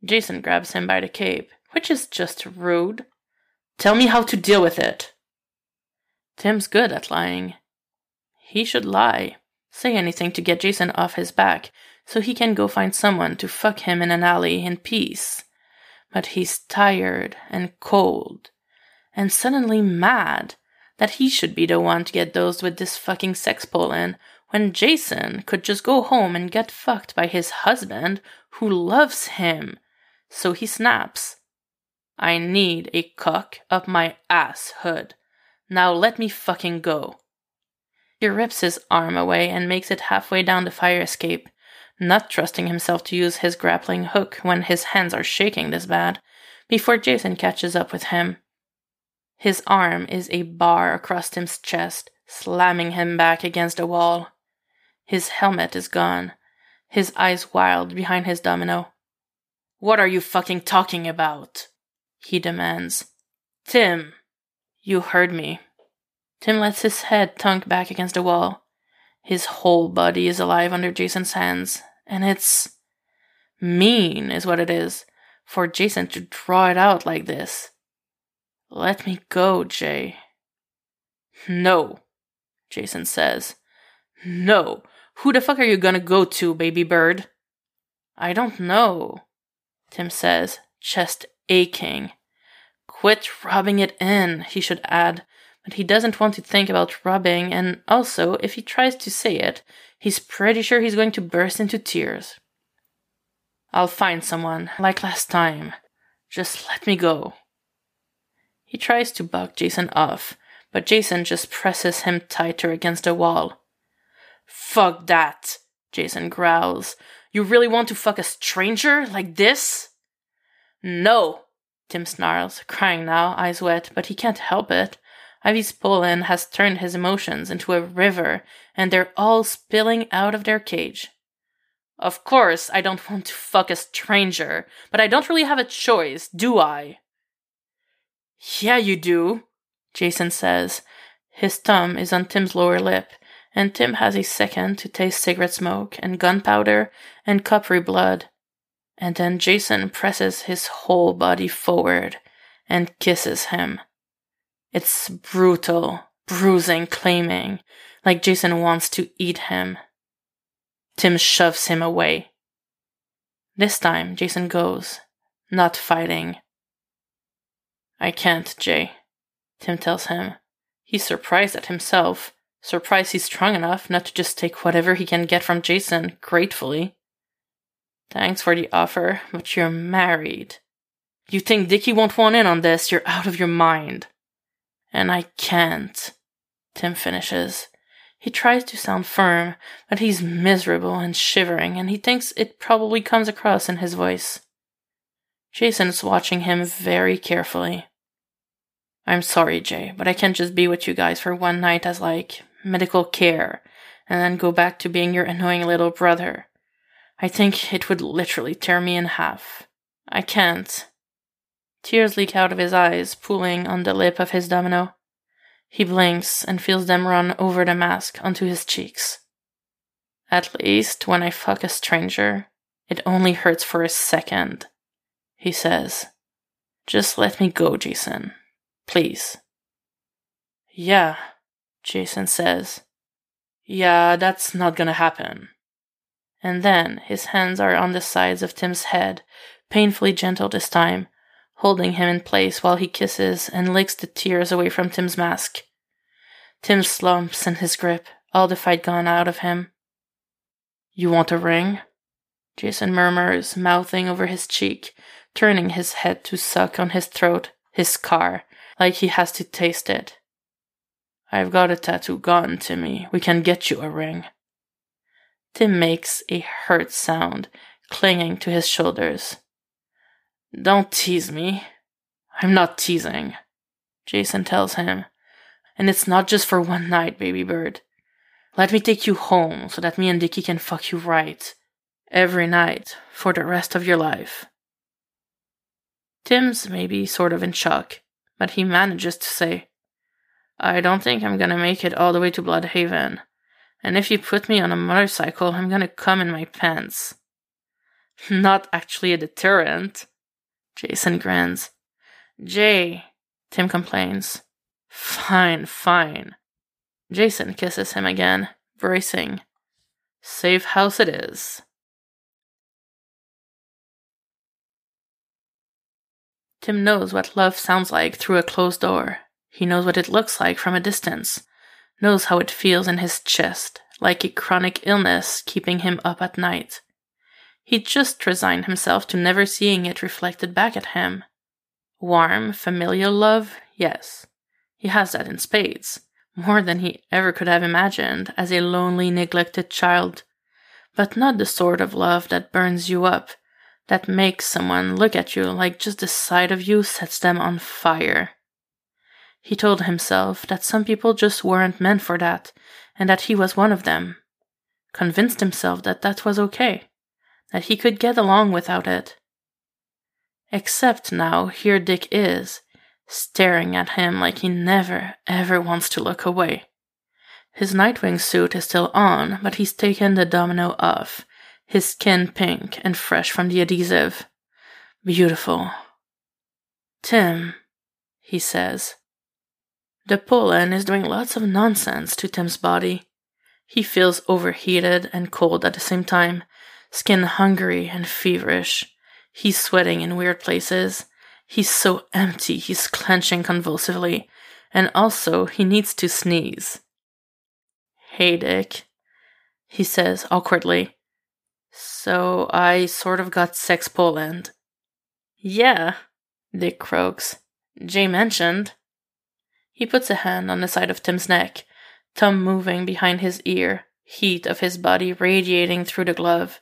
Jason grabs him by the cape, which is just rude. Tell me how to deal with it. Tim's good at lying. He should lie, say anything to get Jason off his back so he can go find someone to fuck him in an alley in peace. But he's tired and cold and suddenly mad that he should be the one to get dosed with this fucking sex pollen when Jason could just go home and get fucked by his husband who loves him. So he snaps. I need a cock up my ass hood. Now let me fucking go. He rips his arm away and makes it halfway down the fire escape, not trusting himself to use his grappling hook when his hands are shaking this bad, before Jason catches up with him. His arm is a bar across Tim's chest, slamming him back against a wall. His helmet is gone, his eyes wild behind his domino. What are you fucking talking about? He demands. Tim, you heard me. Tim lets his head thunk back against the wall. His whole body is alive under Jason's hands, and it's mean, is what it is, for Jason to draw it out like this. Let me go, Jay. No, Jason says. No. Who the fuck are you gonna go to, baby bird? I don't know, Tim says, chest aching. Quit rubbing it in, he should add, but he doesn't want to think about rubbing, and also, if he tries to say it, he's pretty sure he's going to burst into tears. I'll find someone, like last time. Just let me go. He tries to buck Jason off, but Jason just presses him tighter against the wall. Fuck that, Jason growls. You really want to fuck a stranger like this? No, Tim snarls, crying now, eyes wet, but he can't help it. Ivy's pollen has turned his emotions into a river, and they're all spilling out of their cage. Of course, I don't want to fuck a stranger, but I don't really have a choice, do I? Yeah, you do, Jason says. His thumb is on Tim's lower lip, and Tim has a second to taste cigarette smoke and gunpowder and coppery blood. And then Jason presses his whole body forward and kisses him. It's brutal, bruising, claiming, like Jason wants to eat him. Tim shoves him away. This time, Jason goes, not fighting, I can't, Jay, Tim tells him. He's surprised at himself, surprised he's strong enough not to just take whatever he can get from Jason gratefully. Thanks for the offer, but you're married. You think Dickie won't want in on this? You're out of your mind. And I can't, Tim finishes. He tries to sound firm, but he's miserable and shivering, and he thinks it probably comes across in his voice. Jason's watching him very carefully. I'm sorry, Jay, but I can't just be with you guys for one night as like medical care and then go back to being your annoying little brother. I think it would literally tear me in half. I can't. Tears leak out of his eyes, pooling on the lip of his domino. He blinks and feels them run over the mask onto his cheeks. At least when I fuck a stranger, it only hurts for a second, he says. Just let me go, Jason. Please. Yeah, Jason says. Yeah, that's not gonna happen. And then his hands are on the sides of Tim's head, painfully gentle this time, holding him in place while he kisses and licks the tears away from Tim's mask. Tim slumps in his grip, all the fight gone out of him. You want a ring? Jason murmurs, mouthing over his cheek, turning his head to suck on his throat, his scar, like he has to taste it. I've got a tattoo gun, Timmy. We can get you a ring. Tim makes a hurt sound, clinging to his shoulders. Don't tease me. I'm not teasing, Jason tells him. And it's not just for one night, baby bird. Let me take you home so that me and Dickie can fuck you right. Every night for the rest of your life. Tim's maybe sort of in shock but he manages to say, I don't think I'm gonna make it all the way to Blüdhaven. And if you put me on a motorcycle, I'm gonna come in my pants. [LAUGHS] Not actually a deterrent, Jason grins. Jay, Tim complains. Fine, fine. Jason kisses him again, bracing. Safe house it is. Tim knows what love sounds like through a closed door. He knows what it looks like from a distance, knows how it feels in his chest, like a chronic illness keeping him up at night. He just resigned himself to never seeing it reflected back at him. Warm, familial love, yes. He has that in spades, more than he ever could have imagined as a lonely, neglected child. But not the sort of love that burns you up, that makes someone look at you like just the sight of you sets them on fire. He told himself that some people just weren't meant for that, and that he was one of them. Convinced himself that that was okay, that he could get along without it. Except now, here Dick is, staring at him like he never, ever wants to look away. His Nightwing suit is still on, but he's taken the domino off, his skin pink and fresh from the adhesive. Beautiful. Tim, he says. The pollen is doing lots of nonsense to Tim's body. He feels overheated and cold at the same time, skin hungry and feverish. He's sweating in weird places. He's so empty, he's clenching convulsively. And also, he needs to sneeze. Hey, Dick, he says awkwardly. So I sort of got sex pollen. Yeah, Dick croaks. Jay mentioned. He puts a hand on the side of Tim's neck, thumb moving behind his ear, heat of his body radiating through the glove.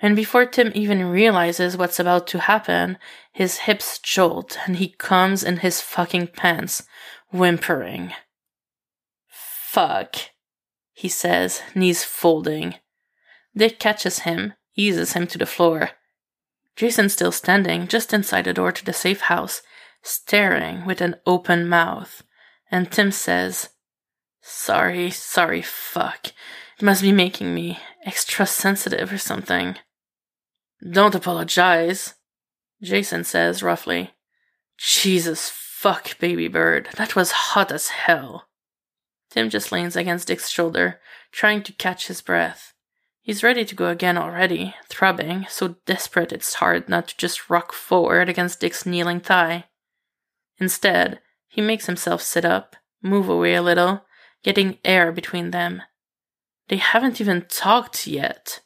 And before Tim even realizes what's about to happen, his hips jolt and he comes in his fucking pants, whimpering. Fuck, he says, knees folding. Dick catches him, eases him to the floor. Jason's still standing just inside the door to the safe house, staring with an open mouth. And Tim says, Sorry, sorry, fuck. It must be making me extra sensitive or something. Don't apologize, Jason says roughly. Jesus fuck, baby bird. That was hot as hell. Tim just leans against Dick's shoulder, trying to catch his breath. He's ready to go again already, throbbing, so desperate it's hard not to just rock forward against Dick's kneeling thigh. Instead, he makes himself sit up, move away a little, getting air between them. They haven't even talked yet.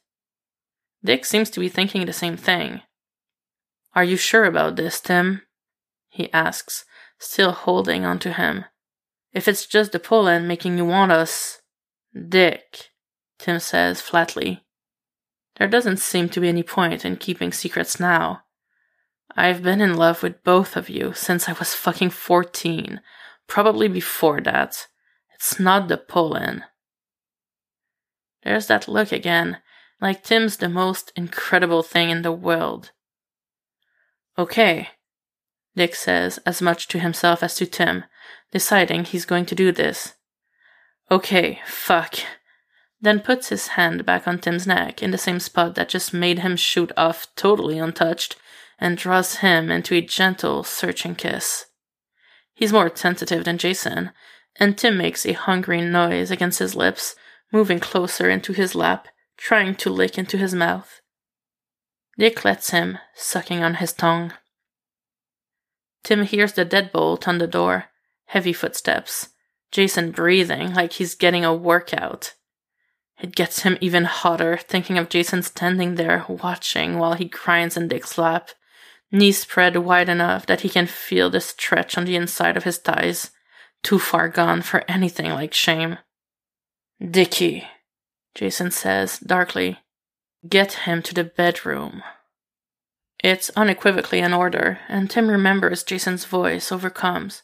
Dick seems to be thinking the same thing. Are you sure about this, Tim? He asks, still holding onto him. If it's just the pollen making you want us. Dick. Tim says flatly. There doesn't seem to be any point in keeping secrets now. I've been in love with both of you since I was fucking 14, probably before that. It's not the pollen. There's that look again, like Tim's the most incredible thing in the world. Okay, Dick says as much to himself as to Tim, deciding he's going to do this. Okay, fuck then puts his hand back on Tim's neck in the same spot that just made him shoot off totally untouched and draws him into a gentle, searching kiss. He's more tentative than Jason, and Tim makes a hungry noise against his lips, moving closer into his lap, trying to lick into his mouth. Dick lets him, sucking on his tongue. Tim hears the deadbolt on the door, heavy footsteps, Jason breathing like he's getting a workout. It gets him even hotter thinking of Jason standing there watching while he grinds in Dick's lap, knees spread wide enough that he can feel the stretch on the inside of his thighs, too far gone for anything like shame. Dickie, Jason says darkly, get him to the bedroom. It's unequivocally an order, and Tim remembers Jason's voice over comms.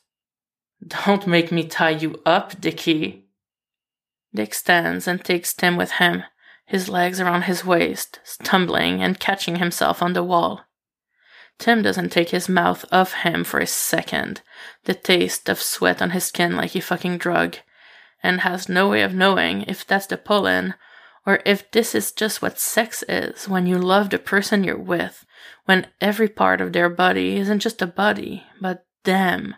Don't make me tie you up, Dickie. Dick stands and takes Tim with him, his legs around his waist, stumbling and catching himself on the wall. Tim doesn't take his mouth off him for a second, the taste of sweat on his skin like a fucking drug, and has no way of knowing if that's the pollen or if this is just what sex is when you love the person you're with, when every part of their body isn't just a body, but them.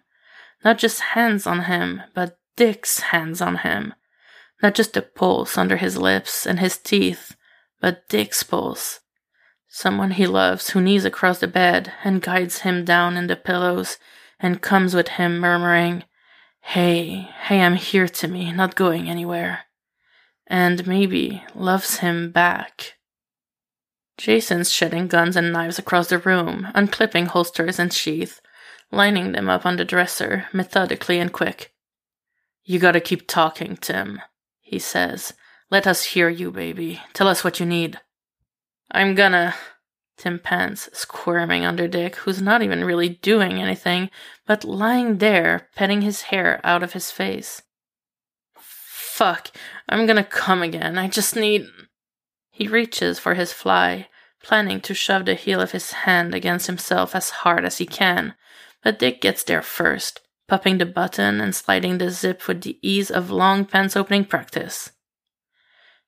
Not just hands on him, but Dick's hands on him. Not just a pulse under his lips and his teeth, but Dick's pulse. Someone he loves who kneels across the bed and guides him down in the pillows and comes with him murmuring, Hey, hey, I'm here to me, not going anywhere. And maybe loves him back. Jason's shedding guns and knives across the room, unclipping holsters and sheath, lining them up on the dresser, methodically and quick. You gotta keep talking, Tim, he says. Let us hear you, baby. Tell us what you need. I'm gonna. Tim pants, squirming under Dick, who's not even really doing anything, but lying there, petting his hair out of his face. Fuck, I'm gonna come again. I just need. He reaches for his fly, planning to shove the heel of his hand against himself as hard as he can, but Dick gets there first, popping the button and sliding the zip with the ease of long pants opening practice.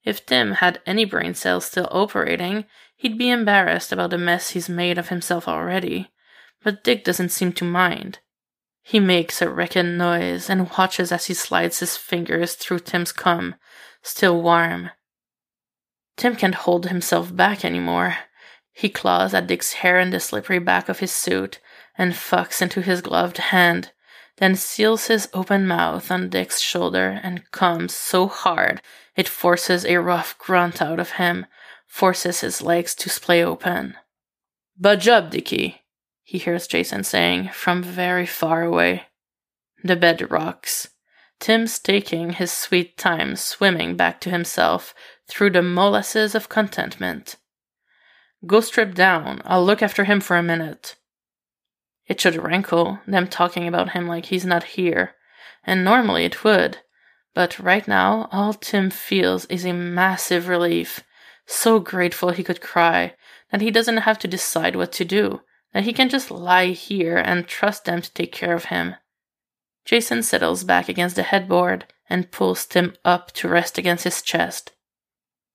If Tim had any brain cells still operating, he'd be embarrassed about the mess he's made of himself already, but Dick doesn't seem to mind. He makes a wrecking noise and watches as he slides his fingers through Tim's cum, still warm. Tim can't hold himself back anymore. He claws at Dick's hair in the slippery back of his suit and fucks into his gloved hand, then seals his open mouth on Dick's shoulder and comes so hard it forces a rough grunt out of him, forces his legs to splay open. Budge up, Dickie, he hears Jason saying from very far away. The bed rocks. Tim's taking his sweet time swimming back to himself through the molasses of contentment. Go strip down. I'll look after him for a minute. It should rankle, them talking about him like he's not here, and normally it would. But right now, all Tim feels is a massive relief. So grateful he could cry, that he doesn't have to decide what to do, that he can just lie here and trust them to take care of him. Jason settles back against the headboard and pulls Tim up to rest against his chest.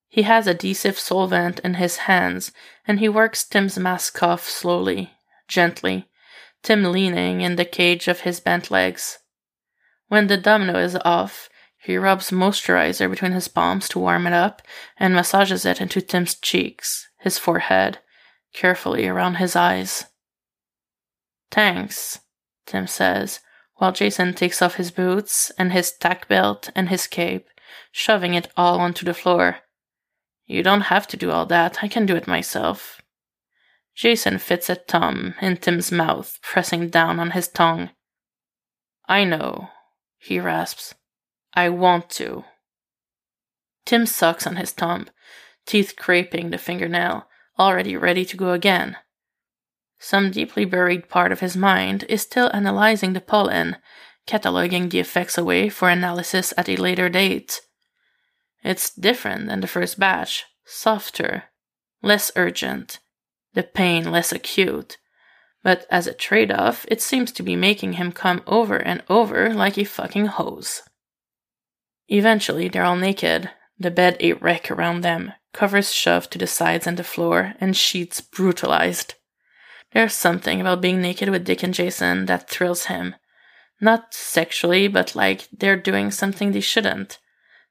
He has adhesive solvent in his hands, and he works Tim's mask off slowly, gently, Tim leaning in the cage of his bent legs. When the domino is off, he rubs moisturizer between his palms to warm it up and massages it into Tim's cheeks, his forehead, carefully around his eyes. Thanks, Tim says, while Jason takes off his boots and his tack belt and his cape, shoving it all onto the floor. You don't have to do all that, I can do it myself. Jason fits a thumb in Tim's mouth, pressing down on his tongue. I know, he rasps. I want to. Tim sucks on his thumb, teeth scraping the fingernail, already ready to go again. Some deeply buried part of his mind is still analyzing the pollen, cataloging the effects away for analysis at a later date. It's different than the first batch, softer, less urgent, the pain less acute. But as a trade off, it seems to be making him come over and over like a fucking hose. Eventually, they're all naked, the bed a wreck around them, covers shoved to the sides and the floor, and sheets brutalized. There's something about being naked with Dick and Jason that thrills him. Not sexually, but like they're doing something they shouldn't.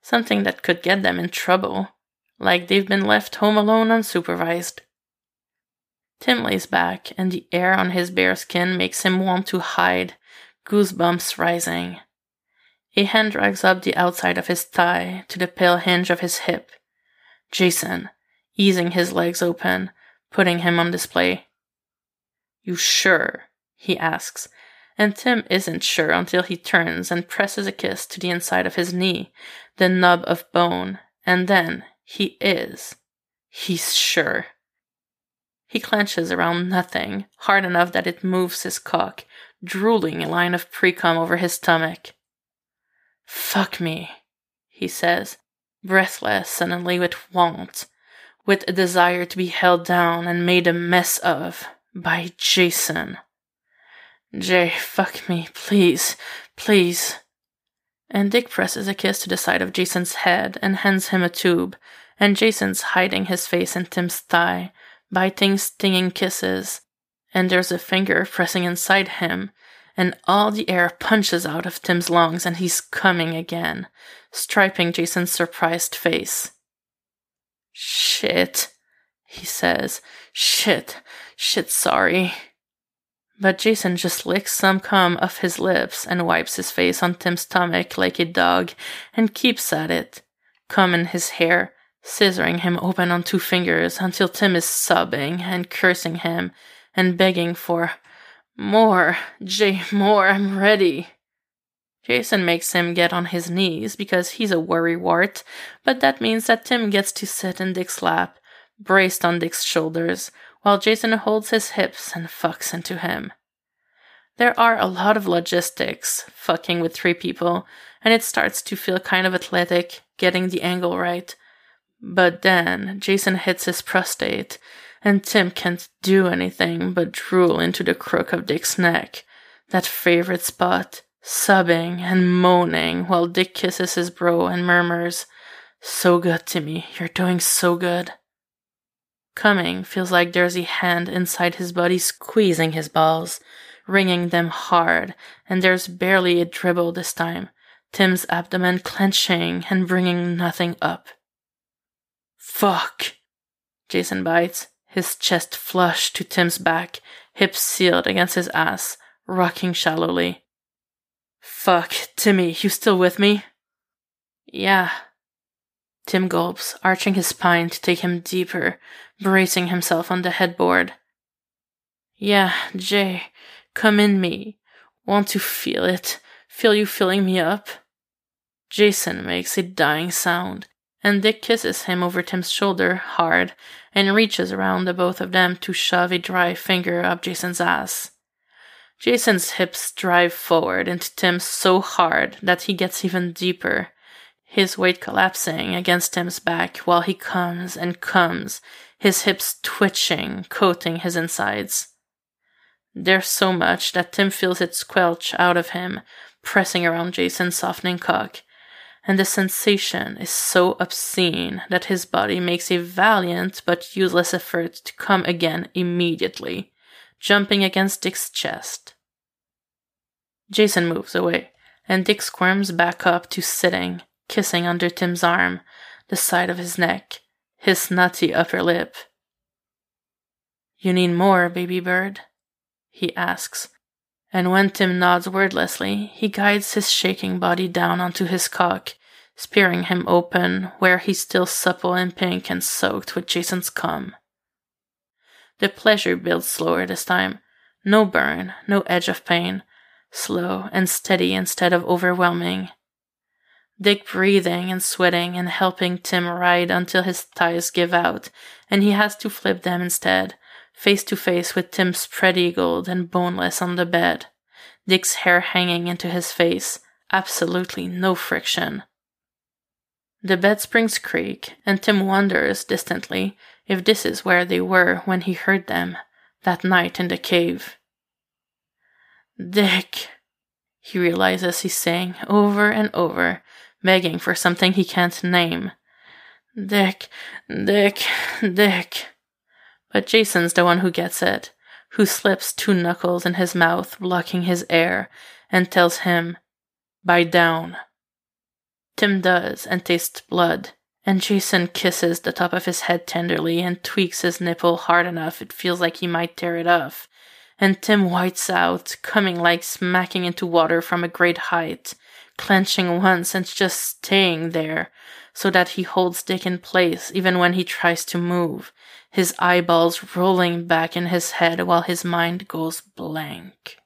Something that could get them in trouble. Like they've been left home alone unsupervised. Tim lays back, and the air on his bare skin makes him want to hide, goosebumps rising. A hand drags up the outside of his thigh to the pale hinge of his hip. Jason, easing his legs open, putting him on display. You sure? he asks, and Tim isn't sure until he turns and presses a kiss to the inside of his knee, the nub of bone, and then he is. He's sure. He clenches around nothing, hard enough that it moves his cock, drooling a line of precum over his stomach. Fuck me, he says, breathless suddenly with want, with a desire to be held down and made a mess of by Jason. Jay, fuck me, please, please. And Dick presses a kiss to the side of Jason's head and hands him a tube, and Jason's hiding his face in Tim's thigh, biting, stinging kisses, and there's a finger pressing inside him, and all the air punches out of Tim's lungs, and he's coming again, striping Jason's surprised face. Shit, he says. Shit, shit, sorry. But Jason just licks some cum off his lips and wipes his face on Tim's stomach like a dog and keeps at it, cum in his hair, scissoring him open on two fingers until Tim is sobbing and cursing him and begging for more, Jay, more, I'm ready. Jason makes him get on his knees because he's a worrywart, but that means that Tim gets to sit in Dick's lap, braced on Dick's shoulders, while Jason holds his hips and fucks into him. There are a lot of logistics, fucking with three people, and it starts to feel kind of athletic, getting the angle right. But then Jason hits his prostate, and Tim can't do anything but drool into the crook of Dick's neck, that favorite spot, sobbing and moaning while Dick kisses his bro and murmurs, So good, Timmy, you're doing so good. Coming feels like there's a hand inside his body squeezing his balls, wringing them hard, and there's barely a dribble this time, Tim's abdomen clenching and bringing nothing up. Fuck! Jason bites, his chest flush to Tim's back, hips sealed against his ass, rocking shallowly. Fuck, Timmy, you still with me? Yeah. Tim gulps, arching his spine to take him deeper, bracing himself on the headboard. Yeah, Jay, come in me. Want to feel it? Feel you filling me up? Jason makes a dying sound, and Dick kisses him over Tim's shoulder hard and reaches around the both of them to shove a dry finger up Jason's ass. Jason's hips drive forward into Tim so hard that he gets even deeper, his weight collapsing against Tim's back while he comes and comes, his hips twitching, coating his insides. There's so much that Tim feels it squelch out of him, pressing around Jason's softening cock, and the sensation is so obscene that his body makes a valiant but useless effort to come again immediately, jumping against Dick's chest. Jason moves away, and Dick squirms back up to sitting, kissing under Tim's arm, the side of his neck, his nutty upper lip. You need more, baby bird? he asks, and when Tim nods wordlessly, he guides his shaking body down onto his cock, spearing him open where he's still supple and pink and soaked with Jason's cum. The pleasure builds slower this time. No burn, no edge of pain. Slow and steady instead of overwhelming. Dick breathing and sweating and helping Tim ride until his thighs give out, and he has to flip them instead, face to face with Tim spread eagled and boneless on the bed. Dick's hair hanging into his face, absolutely no friction. The bed springs creak, and Tim wonders distantly if this is where they were when he heard them, that night in the cave. Dick, he realizes he's saying over and over, begging for something he can't name. Dick, Dick, Dick. But Jason's the one who gets it, who slips two knuckles in his mouth, blocking his air, and tells him, Bite down. Tim does and tastes blood, and Jason kisses the top of his head tenderly and tweaks his nipple hard enough it feels like he might tear it off. And Tim whites out, coming like smacking into water from a great height, clenching once and just staying there, so that he holds Dick in place even when he tries to move, his eyeballs rolling back in his head while his mind goes blank.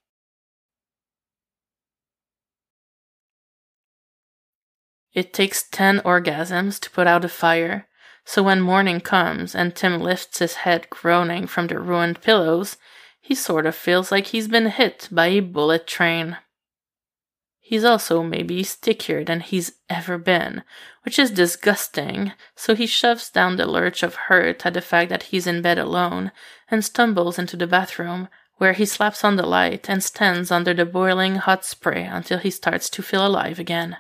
It takes ten orgasms to put out a fire, so when morning comes and Tim lifts his head groaning from the ruined pillows, he sort of feels like he's been hit by a bullet train. He's also maybe stickier than he's ever been, which is disgusting, so he shoves down the lurch of hurt at the fact that he's in bed alone and stumbles into the bathroom, where he slaps on the light and stands under the boiling hot spray until he starts to feel alive again.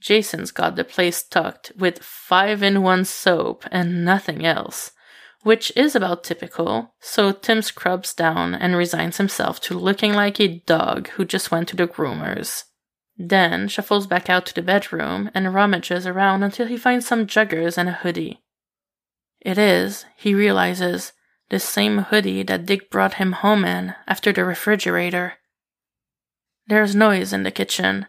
Jason's got the place tucked with five in one soap and nothing else, which is about typical, so Tim scrubs down and resigns himself to looking like a dog who just went to the groomers. Then shuffles back out to the bedroom and rummages around until he finds some joggers and a hoodie. It is, he realizes, the same hoodie that Dick brought him home in after the refrigerator. There's noise in the kitchen,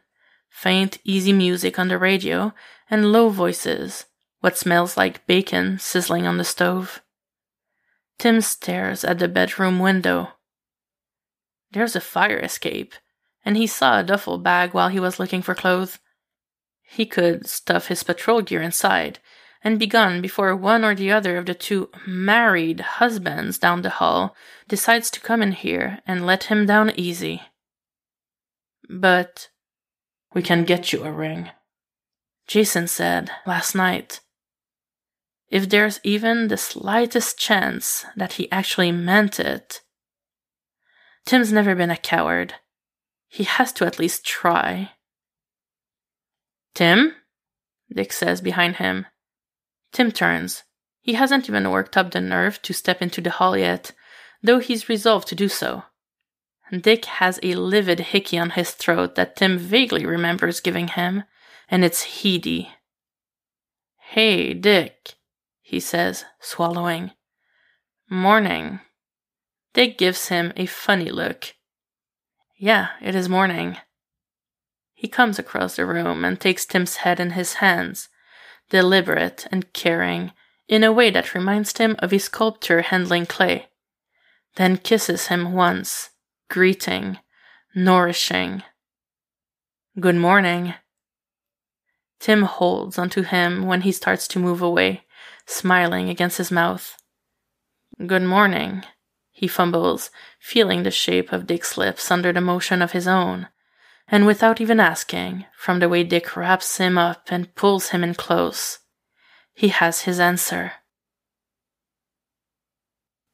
faint, easy music on the radio, and low voices, what smells like bacon sizzling on the stove. Tim stares at the bedroom window. There's a fire escape, and he saw a duffel bag while he was looking for clothes. He could stuff his patrol gear inside and be gone before one or the other of the two married husbands down the hall decides to come in here and let him down easy. But we can get you a ring, Jason said last night. If there's even the slightest chance that he actually meant it. Tim's never been a coward. He has to at least try. Tim? Dick says behind him. Tim turns. He hasn't even worked up the nerve to step into the hall yet, though he's resolved to do so. Dick has a livid hickey on his throat that Tim vaguely remembers giving him, and it's heady. Hey, Dick, he says, swallowing. Morning. Dick gives him a funny look. Yeah, it is morning. He comes across the room and takes Tim's head in his hands, deliberate and caring, in a way that reminds him of a sculptor handling clay, then kisses him once, greeting, nourishing. Good morning. Tim holds onto him when he starts to move away, smiling against his mouth. Good morning, he fumbles, feeling the shape of Dick's lips under the motion of his own, and without even asking, from the way Dick wraps him up and pulls him in close, he has his answer.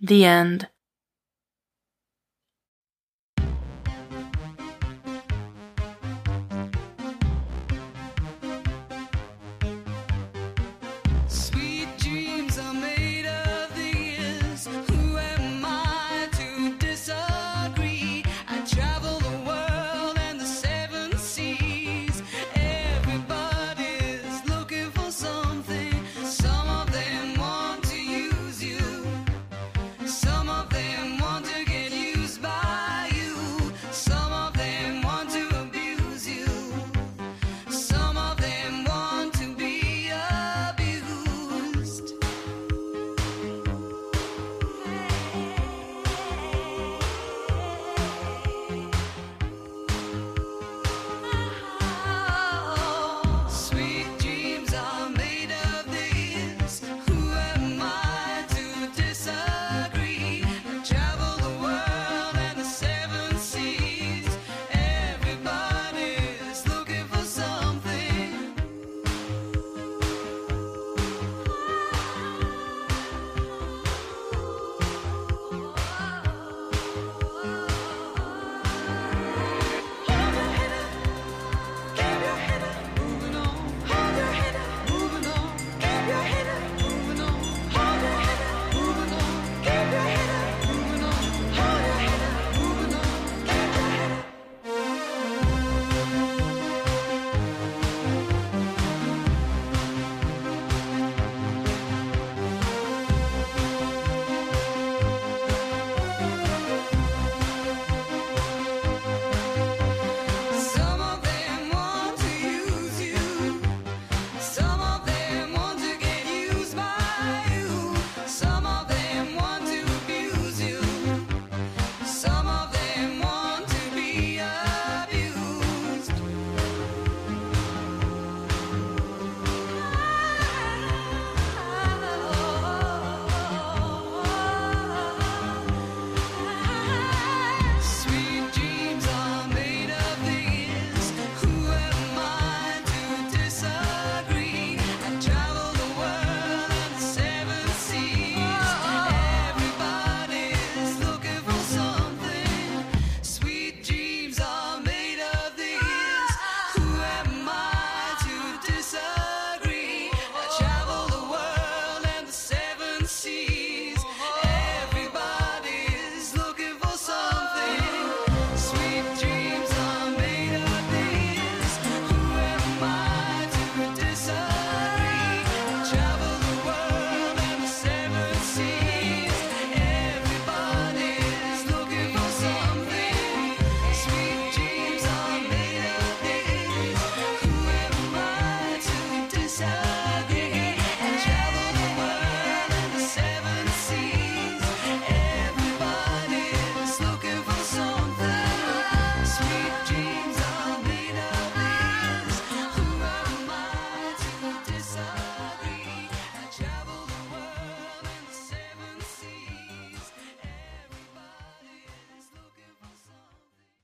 The end.